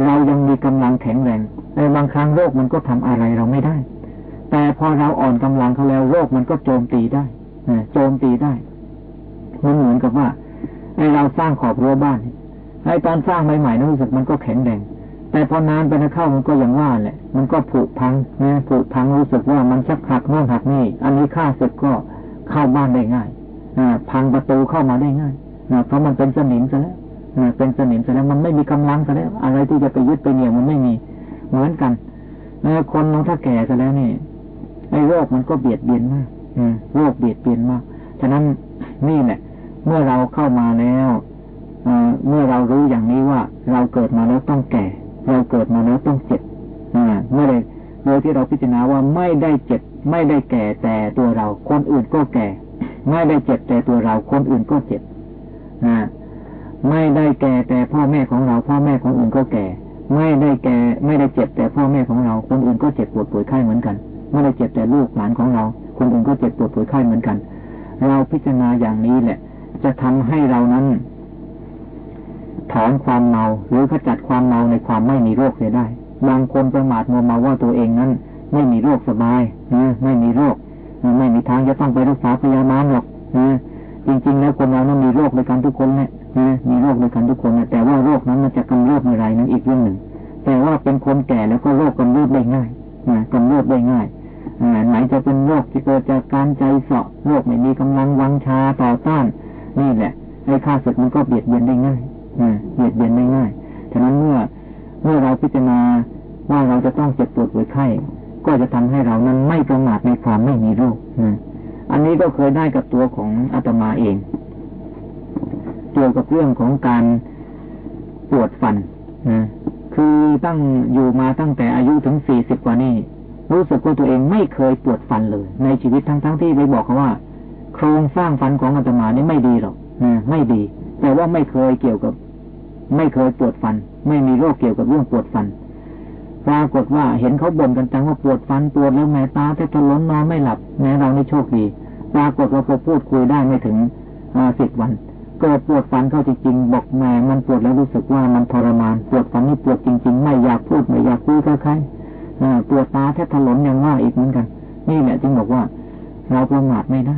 เรายังมีกำลังแข็งแรงในบางครั้งโรคมันก็ทำอะไรเราไม่ได้ แต่พอเราอ่อนกำลังเขาแล้วโรคมันก็โจมตีได้โจมตีได้ มันเหมือนกับว่าไอเราสร้างขอบรั้วบ้านไอตอนสร้างใหม่ๆนั้นรู้สึกมันก็แข็งแรงแต่พอนานไปนะเข้ามันก็ยังว่าแหละ มันก็ผุพังนะผุพังรู้สึกว่ามันชักหักโน่นหักนี่ อันนี้ข้าศึกก็เข้าบ้านได้ง่ายอพังประตูเข้ามาได้ง่ายนะเพราะมันเป็นสนิมซะแล้วนะเป็นสนิมซะแล้วมันไม่มีกำลังซะแล้ว อะไรที่จะไปยึดไปเหนี่ยวมันไม่มี เหมือนกันนะคนน้องถ้าแก่ซะแล้วนี่ไอ้โรคมันก็เบียดเบียนมากโรคเบียดเบียนมาก ฉะนั้นนี่แหละ เมื่อเราเข้ามาแล้วเมื่อเรารู้อย่างนี้ว่า เราเกิดมาแล้วต้องแก่ เราเกิดมาแล้วต้องเจ็บเมื่อใดโดยที่เราพิจารณาว่าไม่ได้เจ็บ ไม่ได้แก่แต่ตัวเรา คนอื่นก็แก่ ไม่ได้เจ็บแต่ตัวเรา คนอื่นก็เจ็บไม่ได้แก่แต่พ่อแม่ของเรา พ่อแม่ของอื่นก็แก่ ไม่ได้แก่ไม่ได้เจ็บแต่พ่อแม่ของเรา คนอื่นก็เจ็บปวดป่วยไข้เหมือนกัน ไม่ได้เจ็บแต่ลูกหลานของเรา คนอื่นก็เจ็บปวดป่วยไข้เหมือนกัน เราพิจารณาอย่างนี้แหละ จะทำให้เรานั้น ถอนความเมาหรือขจัดความเมาในความไม่มีโรคเสียได้ บางคนประมาทมัวเมาว่าตัวเองนั้น ไม่มีโรคสบายนะไม่มีโรคไม่มีทางจะต้องไปรักษาพยาบาลหรอกนะจริงๆแล้วคนเรานั้นมีโรคด้วยกันทุกคนแหละนะมีโรคด้วยกันทุกคนนะแต่ว่าโรคนั้นมันจะกำเริบเมื่อไรนั้นอีกเรื่องหนึ่ง แต่ว่าเป็นคนแก่แล้วก็โรคกำเริบได้ง่ายนะกำเริบได้ง่ายไหนจะเป็นโรคที่เกิดจากการใจเสาะโรคไม่มีกำลังวังชาต่อต้าน นี่แหละไอ้ข้าศึกมันก็เบียดเบียนได้ง่ายเบียดเบียนได้ง่ายฉะนั้นเมื่อเมื่อเราพิจารณาว่าเราจะต้องเจ็บปวดป่วยไข้ก็จะทำให้เรานั้นไม่ประมาทในความไม่มีโรคอันนี้ก็เคยได้กับตัวของอาตมาเอง เกี่ยวกับเรื่องของการปวดฟันนะคือตั้งอยู่มาตั้งแต่อายุถึงสี่สิบกว่านี่รู้สึกว่าตัวเองไม่เคยปวดฟันเลย ในชีวิตทั้งๆทที่ไปบอกเขาว่า โครงสร้างฟันของอาตมานี่ไม่ดีหรอกนะไม่ดี แต่ว่าไม่เคยเกี่ยวกับ ไม่เคยปวดฟัน ไม่มีโรคเกี่ยวกับเรื่องปวดฟันปรากฏว่าเห็นเขาบ่นกันจังว่าปวดฟันปวดแล้วแม่ตาแทบจะล้นนอนไม่หลับแม้เรานี่โชคดีปรากฏว่าพอพูดคุยได้ไม่ถึงสิบวันเกิดปวดฟันเข้าจริงๆบอกแม่มันปวดแล้วรู้สึกว่ามันทรมาน ปวดฟันนี่ปวดจริง ๆ ไม่อยากพูดไม่อยากคุยกับใครปวดตาแทบถลนอย่างว่าอีกเหมือนกัน นี่แหละจึงบอกว่า เราประมาทไม่ได้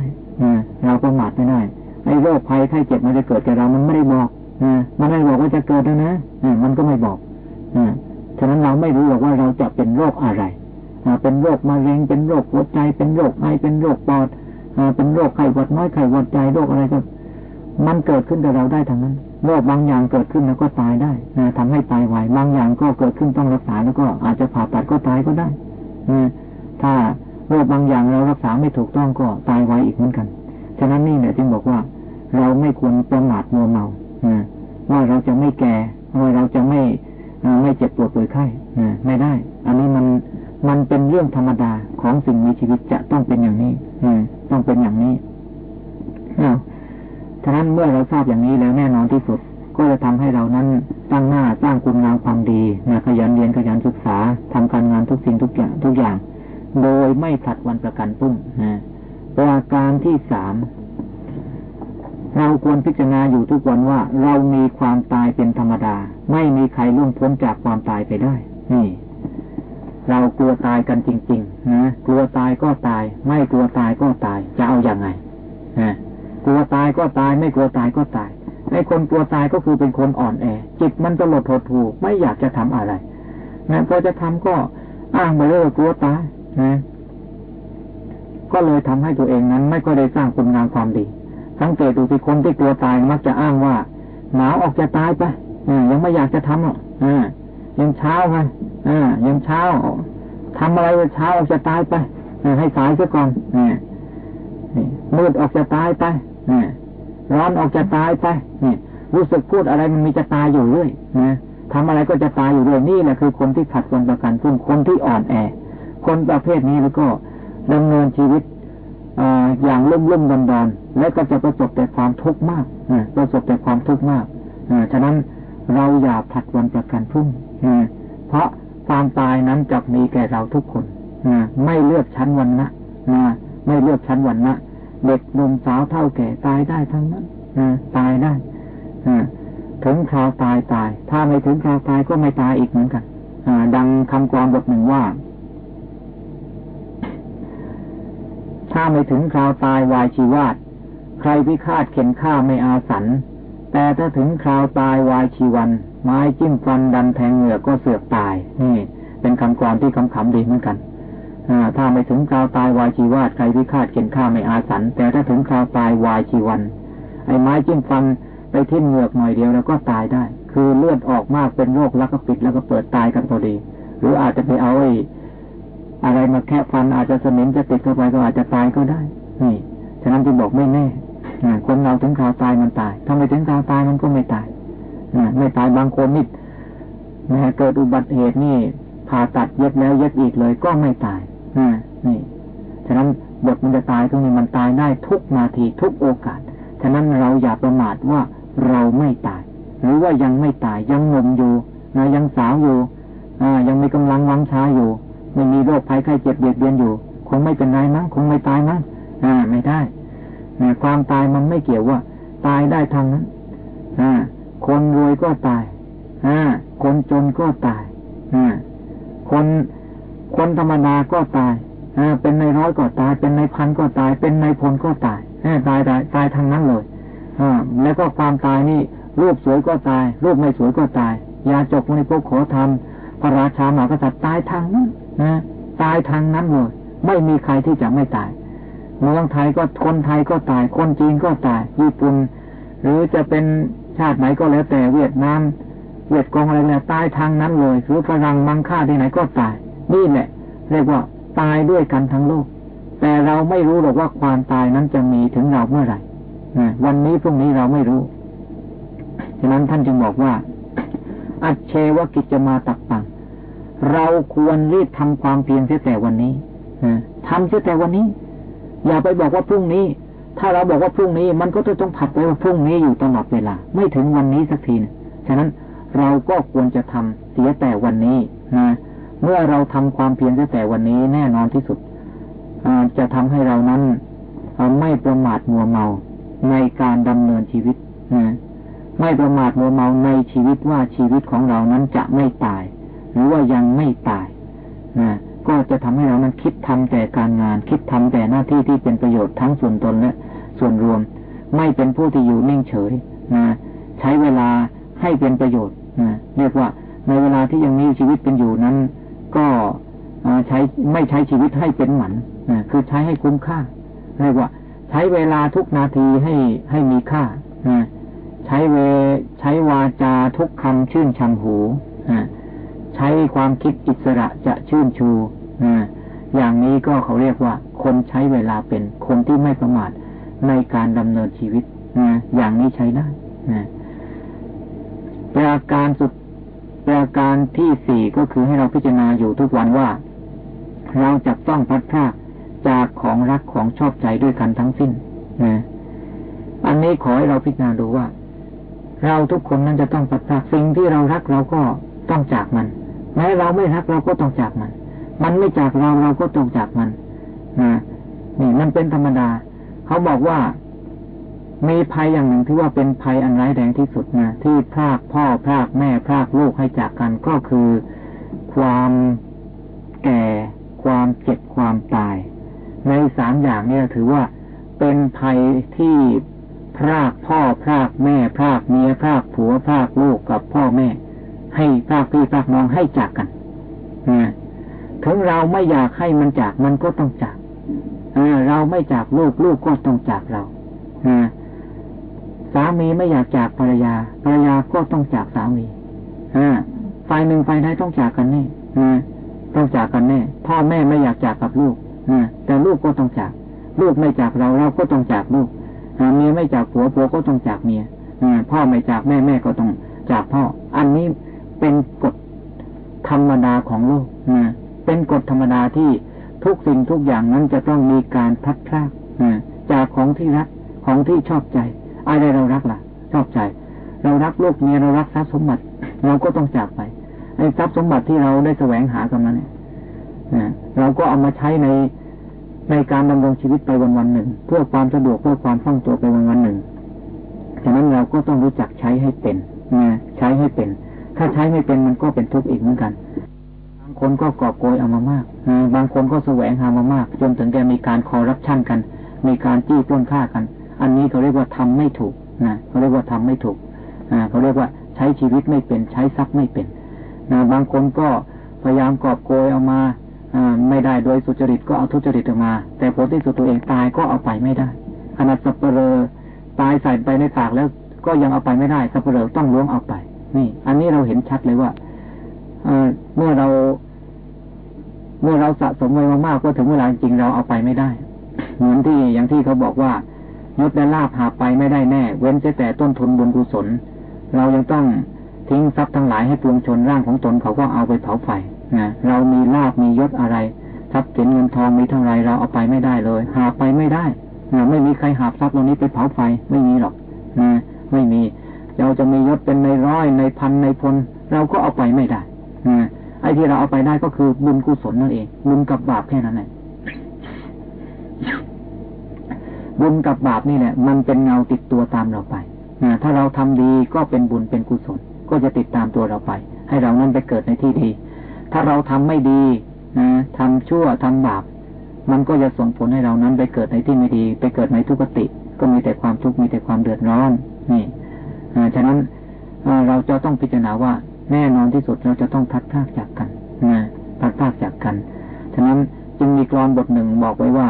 เราประมาทไม่ได้ไอ้โรคภัยไข้เจ็บมันจะเกิดแก่เรา มันไม่ได้บอกมันไม่บอกว่าจะเกิดแล้วนะมันก็ไม่บอกฉะนั้นเราไม่รู้หรอกว่าเราจะเป็นโรคอะไรเป็นโรคมะเร็ง เป็นโรคหัวใจ เป็นโรคไอเป็นโรคปอดเป็นโรคไข้หวัดน้อยไข้หวัดใจโรคอะไรก็ มันเกิดขึ้นกับเราได้ทั้งนั้น โรคบางอย่างเกิดขึ้นแล้วก็ตายได้นะทำให้ตายไวบางอย่างก็เกิดขึ้นต้องรักษาแล้วก็อาจจะผ่าตัดก็ตายก็ได้นะถ้า โรคบางอย่างเรารักษาไม่ถูกต้องก็ตายไวอีกเหมือนกัน ฉะนั้นนี่เนี่ยจึงบอกว่า เราไม่ควรประมาทมัวเมาว่าเราจะไม่แก่ว่าเราจะไม่ไม่เจ็บปวดป่วยไข้ไม่ได้ อันนี้มันมันเป็นเรื่องธรรมดาของสิ่งมีชีวิตจะต้องเป็นอย่างนี้ต้องเป็นอย่างนี้ฉะนั้นเมื่อเราทราบอย่างนี้แล้วแน่นอนที่สุด ก็จะทำให้เรานั้นตั้งหน้าสร้างคุณงามความดีนะขยันเรียนขยันศึกษาทำการงานทุกสิ่งทุกอย่างทุกอย่าง โดยไม่ผัดวันประกันพรุ่งนะประการที่สามเราควรพิจารณาอยู่ทุกวันว่า เรามีความตายเป็นธรรมดา ไม่มีใครล่วงพ้นจากความตายไปได้ นี่ เรากลัวตายกันจริงๆนะกลัวตายก็ตาย ไม่กลัวตายก็ตายจะเอาอย่างไงนะกลัวตายก็ตาย ไม่กลัวตายก็ตายไอ้คนกลัวตายก็คือเป็นคนอ่อนแอ จิตมันตลดหดถูไม่อยากจะทำอะไรนะพอจะทำก็อ้างไปเลยกลัวตาย นะก็เลยทำให้ตัวเองนั้น ไม่ก็ได้สร้างคุณงามความดี สังเกตดูสิคนที่กลัวตายมักจะอ้างว่า หนาวออกจะตายไปยังไม่อยากจะทำหรอกยังเช้าไปยังเช้าทำอะไรเช้าออกจะตายไปให้สายซะก่อนมืดออกจะตายไปร้อนออกจะตายไปนี่รู้สึกพูดอะไรมันมีจะตายอยู่เรื่อยนะทำอะไรก็จะตายอยู่เรื่อยนี่แหละคือคนที่ขัดวันประกันพุ่งคนที่อ่อนแอ คนประเภทนี้แล้วก็ดำเนินชีวิตออย่างลุ่มลุ่มดอนดอนและก็จะประสบแต่ความทุกข์มากประสบแต่ความทุกข์มากฉะนั้นเราอย่าผัดวันประกันพรุ่งเพราะความตายนั้นจะมีแก่เราทุกคนไม่เลือกชั้นวันนะไม่เลือกชั้นวันนะเด็กหนุ่มสาวเท่าแก่ตายได้ทั้งนั้นตายได้ถึงคราวตายตาย ถ้าไม่ถึงคราวตายก็ไม่ตายอีกเหมือนกันดังคำกรอนบทหนึ่งว่า ถ้าไม่ถึงคราวตายวายชีวาตใครพิฆาตเข็นฆ่าไม่อาสัน แต่ถ้าถึงคราวตายวายชีวัน ไม้จิ้มฟันดันแทงเหงือกก็เสือกตาย นี่ เป็นคำกรอนที่คำขำดีเหมือนกันถ้าไม่ถึงคราวตายวายชีวาตใครพิฆาตเข็นฆ่าไม่อาสัน แต่ถ้าถึงคราวตายวายชีวัน ไอ้ไม้จิ้มฟันไปทิ่มเหงือกหน่อยเดียวแล้วก็ตายได้ คือเลือดออกมากเป็นโรคแล้วก็ปิดแล้วก็เปิดตายกันพอดี หรืออาจจะไปเอาไอ้ อะไรมาแค่ฟันอาจจะสนิมจะติดเข้าไปก็อาจจะตายก็ได้ นี่ ฉะนั้นจึงบอกไม่แน่คนเราถึงคราวตายมันตายถ้าไม่ถึงคราวตายมันก็ไม่ตายไม่ตายบางคนนี่เกิดอุบัติเหตุนี่ผ่าตัดเย็บแล้วเย็บอีกเลยก็ไม่ตายนี่ ฉะนั้นบทมันจะตายตรงนี้มันตายได้ทุกนาทีทุกโอกาส ฉะนั้นเราอย่าประมาทว่าเราไม่ตาย หรือว่ายังไม่ตายยังงมอยู่นะยังสาวอยู่อยังมีกำลังวังช้าอยู่ ไม่มีโรคภัยไข้เจ็บเบียดเบียนอยู่ คงไม่เป็นไรมั้งคงไม่ตายมั้งอ่า ไม่ได้ความตายมันไม่เกี่ยวว่า ตายได้ทางนั้นอ่า คนรวยก็ตายอ่าคนจนก็ตายอ่าคนคนธรรมดาก็ตายอ่าเป็นในร้อยก็ตาย เป็นในพันก็ตาย เป็นในพลก็ตายตายตายตายทางนั้นเลยอ่าแล้วก็ความตายนี่รูปสวยก็ตาย รูปไม่สวยก็ตาย ยาจกในพวกขอทำพระราชาหมากษัตริย์ตายทางนั้น นะตายทางนั้นเลยไม่มีใครที่จะไม่ตายเมืองไทยก็คนไทยก็ตาย คนจีนก็ตาย ญี่ปุ่น หรือจะเป็นชาติไหนก็แล้วแต่เวียดนามเวียดกงอะไรแล้วตายทางนั้นเลยหรือฝรั่งมังค่าที่ไหนก็ตาย นี่แหละ เรียกว่าตายด้วยกันทั้งโลก แต่เราไม่รู้หรอกว่าความตายนั้นจะมีถึงเราเมื่อไหร่วันนี้พรุ่งนี้เราไม่รู้ฉะนั้นท่านจึงบอกว่า อัจเชวกิจมาตักปัง เราควรรีบทำความเพียรเสียแต่วันนี้ทำเสียแต่วันนี้ อย่าไปบอกว่าพรุ่งนี้ ถ้าเราบอกว่าพรุ่งนี้ มันก็จะต้องผัดไปว่าพรุ่งนี้อยู่ตลอดเวลา ไม่ถึงวันนี้สักทีนะฉะนั้นเราก็ควรจะทำเสียแต่วันนี้นะเมื่อเราทำความเพียรตั้งแต่วันนี้แน่นอนที่สุดจะทำให้เรานั้นไม่ประมาทมัวเมาในการดำเนินชีวิตนะไม่ประมาทมัวเมาในชีวิตว่าชีวิตของเรานั้นจะไม่ตาย หรือว่ายังไม่ตายนะก็จะทำให้เรานั้นคิดทำแต่การงาน คิดทำแต่หน้าที่ที่เป็นประโยชน์ทั้งส่วนตนและส่วนรวม ไม่เป็นผู้ที่อยู่นิ่งเฉยนะใช้เวลาให้เป็นประโยชน์นะเรียกว่าในเวลาที่ยังมีชีวิตเป็นอยู่นั้น ก็ใช้ไม่ใช้ชีวิตให้เป็นหมันนะคือใช้ให้คุ้มค่าเรียกว่า ใช้เวลาทุกนาทีให้ให้มีค่านะใช้เวใช้วาจาทุกคำชื่นชมหูนะ ใช้ความคิดอิสระจะชื่นชูนะอย่างนี้ก็เขาเรียกว่า คนใช้เวลาเป็นคนที่ไม่ประมาทในการดำเนินชีวิตนะอย่างนี้ใช้ได้นะประการสุดประการที่สี่ก็คือให้เราพิจารณาอยู่ทุกวันว่า เราจะต้องพัดพลาดจากของรักของชอบใจด้วยกันทั้งสิ้นนะอันนี้ขอให้เราพิจารณาดูว่า เราทุกคนนั้นจะต้องพัดพลาดสิ่งที่เรารักเราก็ต้องจากมัน แม้เราไม่รักเราก็ต้องจากมัน มันไม่จากเราเราก็ต้องจากมันนะนี่มันเป็นธรรมดา เขาบอกว่ามีภัยอย่างหนึ่งที่ว่าเป็นภัยอันร้ายแรงที่สุดนะที่พรากพ่อพรากแม่พรากลูกให้จากกันก็คือความแก่ ความเจ็บความตาย ในสามอย่างนี้ถือว่าเป็นภัยที่พรากพ่อพรากแม่พรากเมียพรากผัวพรากลูกกับพ่อแม่ ให้พรากพี่พรากน้องให้จากกันนะถึงเราไม่อยากให้มันจากมันก็ต้องจากเราไม่จากลูกลูกก็ต้องจากเราสามีไม่อยากจากภรรยา ภรรยาก็ต้องจากสามีฝ่ายหนึ่งฝ่ายใดต้องจากกันแน่ต้องจากกันแน่ พ่อแม่ไม่อยากจากกับลูกแต่ลูกก็ต้องจาก ลูกไม่จากเราเราก็ต้องจากลูกเมียไม่จากผัวผัวก็ต้องจากเมียพ่อไม่จากแม่แม่ก็ต้องจากพ่อ อันนี้ เป็นกฎธรรมดาของโลกนะเป็นกฎธรรมดาที่ทุกสิ่งทุกอย่างนั้นจะต้องมีการพัดพลากจากของที่รักของที่ชอบใจ อะไรเรารักล่ะ ชอบใจ เรารักลูกเมียเรารักทรัพย์สมบัติ เราก็ต้องจากไปไอ้ทรัพย์สมบัติที่เราได้แสวงหากันนั้นเนี่ยเราก็เอามาใช้ในในการดำรงชีวิตไปวันวันหนึ่ง เพื่อความสะดวกเพื่อความคล่องตัวไปวันวันหนึ่งฉะนั้นเราก็ต้องรู้จักใช้ให้เป็นนะใช้ให้เป็น ถ้าใช้ไม่เป็นมันก็เป็นทุกข์อีกเหมือนกัน บางคนก็กอบโกยเอามามาก บางคนก็แสวงหามามาก จนถึงแกมีการคอร์รัปชันกัน มีการจี้ปล้นฆ่ากัน อันนี้เขาเรียกว่าทำไม่ถูกนะเขาเรียกว่าทำไม่ถูกอ่าเขาเรียกว่าใช้ชีวิตไม่เป็นใช้ทรัพย์ไม่เป็นนะบางคนก็พยายามกอบโกยเอามาอไม่ได้โดยสุจริตก็เอาทุจริตออกมา แต่ผลที่สุดตัวเองตายก็เอาไปไม่ได้ขนาดสับเปลอตายใส่ไปในปากแล้วก็ยังเอาไปไม่ได้สับเปลอต้องล้วงเอาไป นี่ อันนี้เราเห็นชัดเลยว่าเมื่อเรา เมื่อเราสะสมไว้มากๆก็ถึงเวลาจริงเราเอาไปไม่ได้ เหมือนที่อย่างที่เขาบอกว่ายศและลาภหาไปไม่ได้แน่ เว้นแต่ต้นทุนบุญกุศล เรายังต้องทิ้งทรัพย์ทั้งหลายให้ปวงชนร่างของตนเขาก็เอาไปเผาไฟนะเรามีลาภมียศอะไรทรัพย์สินเงินทองมีเท่าไรเราเอาไปไม่ได้เลย หาไปไม่ได้นะไม่มีใครหาทรัพย์เหล่านี้ไปเผาไฟไม่มีหรอกนะไม่มี เราจะมียศเป็นในร้อยในพันในพลเราก็เอาไปไม่ได้นะไอ้ที่เราเอาไปได้ก็คือบุญกุศลนั่นเองบุญกับบาปแค่นั้นแหละบุญกับบาปนี่แหละ มันเป็นเงาติดตัวตามเราไปถ้าเราทำดีก็เป็นบุญเป็นกุศล ก็จะติดตามตัวเราไป ให้เรานั้นไปเกิดในที่ดี ถ้าเราทำไม่ดีนะทำชั่วทำบาป มันก็จะส่งผลให้เรานั้นไปเกิดในที่ไม่ดี ไปเกิดในทุกขติ ก็มีแต่ความทุกข์มีแต่ความเดือดร้อน นี่ ฉะนั้นเราจะต้องพิจารณาว่าแน่นอนที่สุดเราจะต้องพัดพากจากกันนะพัดพากจากกัน ฉะนั้นจึงมีกรอนบทหนึ่งบอกไว้ว่า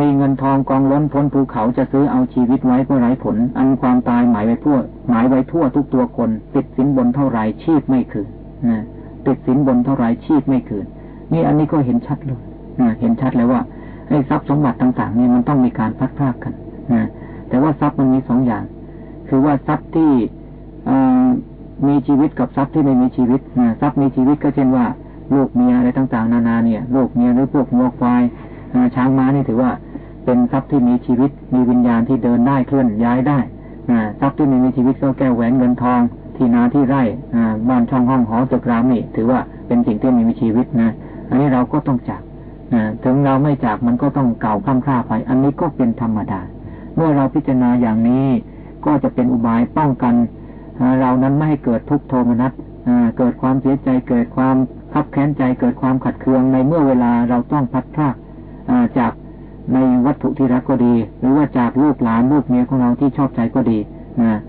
มีเงินทองกองล้นพ้นภูเขาจะซื้อเอาชีวิตไว้เพื่อไร้ผล อันความตายหมายไว้ทั่วหมายไว้ทั่วทุกตัวคน ติดสินบนเท่าไรชีพไม่คืนนะติดสินบนเท่าไรชีพไม่คืน นี่อันนี้ก็เห็นชัดเลยนะเห็นชัดเลยว่าไอ้ทรัพย์สมบัติต่างๆนี่มันต้องมีการพัดพากกันนะ แต่ว่าทรัพย์มันมีสองอย่าง คือว่าทรัพย์ที่มีชีวิตกับทรัพย์ที่ไม่มีชีวิตนะทรัพย์มีชีวิตก็เช่นว่าลูกเมียอะไรต่างๆ นานาเนี่ยลูกเมียหรือพวกงัวควายช้างม้านี่ถือว่าเป็นทรัพย์ที่มีชีวิต มีวิญญาณที่เดินได้เคลื่อนย้ายได้ทรัพย์ที่ไม่มีชีวิตก็แก้วแหวนเงินทอง ที่นาที่ไร่บ้านช่องห้องหอตึกรามนี่ถือว่าเป็นสิ่งที่มีชีวิตนะอันนี้เราก็ต้องจากถึงเราไม่จากมันก็ต้องเก่าข้ามค่าไป อันนี้ก็เป็นธรรมดา เมื่อเราพิจารณาอย่างนี้ก็จะเป็นอุบายป้องกันเรานั้นไม่ให้เกิดทุกโทมนัสเกิดความเสียใจเกิดความขับแค้นใจเกิดความขัดเคืองในเมื่อเวลาเราต้องพัดพลากจากในวัตถุที่รักก็ดี หรือว่าจากลูกหลานลูกเมียของเราที่ชอบใจก็ดี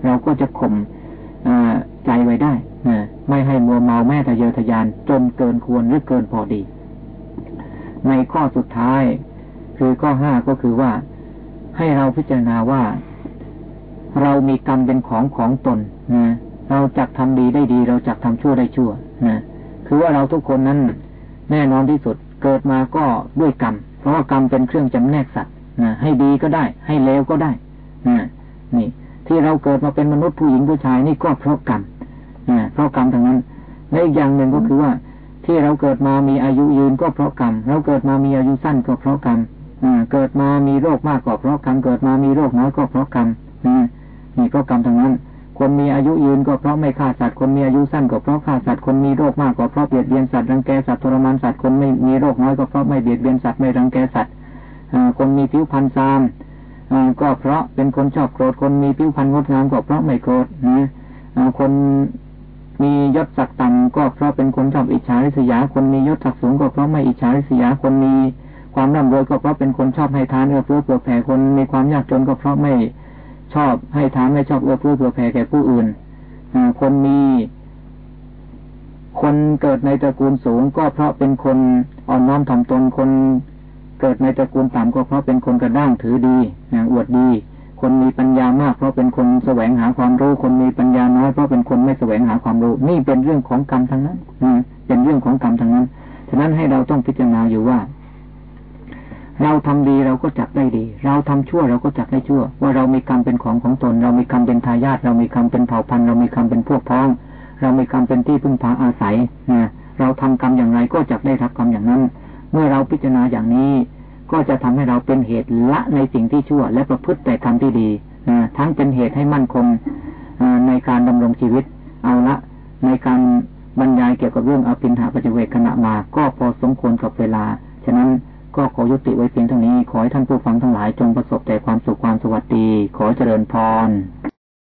เราก็จะข่มใจไว้ได้ไม่ให้มัวเมาแม่ทะเยอทะยานจนเกินควรหรือเกินพอดี ในข้อสุดท้าย คือข้อห้าก็คือว่า ให้เราพิจารณาว่า เรามีกรรมเป็นของของตนนะเราจักทำดีได้ดี เราจักทำชั่วได้ชั่วนะคือว่าเราทุกคนนั้นแน่นอนที่สุดเกิดมาก็ด้วยกรรม เพราะว่ากรรมเป็นเครื่องจำแนกสัตว์นะให้ดีก็ได้ ให้เลวก็ได้นะนี่ ที่เราเกิดมาเป็นมนุษย์ผู้หญิงผู้ชายนี่ก็เพราะกรรมนะเพราะกรรมทั้งนั้นและอีกอย่างหนึ่งก็คือว่า ที่เราเกิดมามีอายุยืนก็เพราะกรรม เราเกิดมามีอายุสั้นก็เพราะกรรม เกิดมามีโรคมากก็เพราะกรรมเกิดมามีโรคน้อยก็เพราะกรรมนี่ก็กรรมทั้งนั้น คนมีอายุยืนก็เพราะไม่ฆ่าสัตว์คนมีอายุสั้นก็เพราะฆ่าสัตว์คนมีโรคมากก็เพราะเบียดเบียนสัตว์รังแกสัตว์ทรมานสัตว์คนไม่มีโรคน้อยก็เพราะไม่เบียดเบียนสัตว์ไม่รังแกสัตว์คนมีผิวพรรณซามก็เพราะเป็นคนชอบโกรธคนมีผิวพรรณงดงามก็เพราะไม่โกรธนะคนมียศศักดิ์ต่ำก็เพราะเป็นคนชอบอิจฉาริษยา คนมียศศักดิ์สูงก็เพราะไม่อิจฉาริษยา คนมี ความร่ำรวยก็เพราะเป็นคนชอบให้ทานเอื้อเฟื้อเผื่อแผ่คนมีความยากจนก็เพราะไม่ชอบให้ทานไม่ชอบเอื้อเฟื้อเผื่อแผ่แก่ผู้อื่นคนมีคนเกิดในตระกูลสูงก็เพราะเป็นคนอ่อนน้อมถ่อมตนคนเกิดในตระกูลต่ำก็เพราะเป็นคนกระด้างถือดีอวดดี คนมีปัญญามาก เพราะเป็นคนแสวงหาความรู้ คนมีปัญญาน้อยเพราะเป็นคนไม่แสวงหาความรู้ นี่เป็นเรื่องของกรรมทั้งนั้นเป็นเรื่องของกรรมทั้งนั้น ฉะนั้นให้เราต้องพิจารณาอยู่ว่า เราทำดีเราก็จักได้ดี เราทำชั่วเราก็จักได้ชั่ว ว่าเรามีกรรมเป็นของของตน เรามีกรรมเป็นทายาทเรามีกรรมเป็นเผ่าพันธุ์เรามีกรรมเป็นพวกพ้อง เรามีกรรมเป็นที่พึ่งพาอาศัยนะเราทำกรรมอย่างไรก็จักได้รับกรรมอย่างนั้น เมื่อเราพิจารณาอย่างนี้ ก็จะทำให้เราเป็นเหตุละในสิ่งที่ชั่ว และประพฤติแต่ทำที่ดีนะทั้งเป็นเหตุให้มั่นคงในการดำรงชีวิต เอาละ ในการบรรยายเกี่ยวกับเรื่องอภินหาปัจเวกขณะมา ก็พอสมควรกับเวลา ฉะนั้น ก็ขอยุติไว้เพียงเท่านี้ ขอให้ท่านผู้ฟังทั้งหลายจงประสบแต่ความสุขความสวัสดี ขอเจริญพร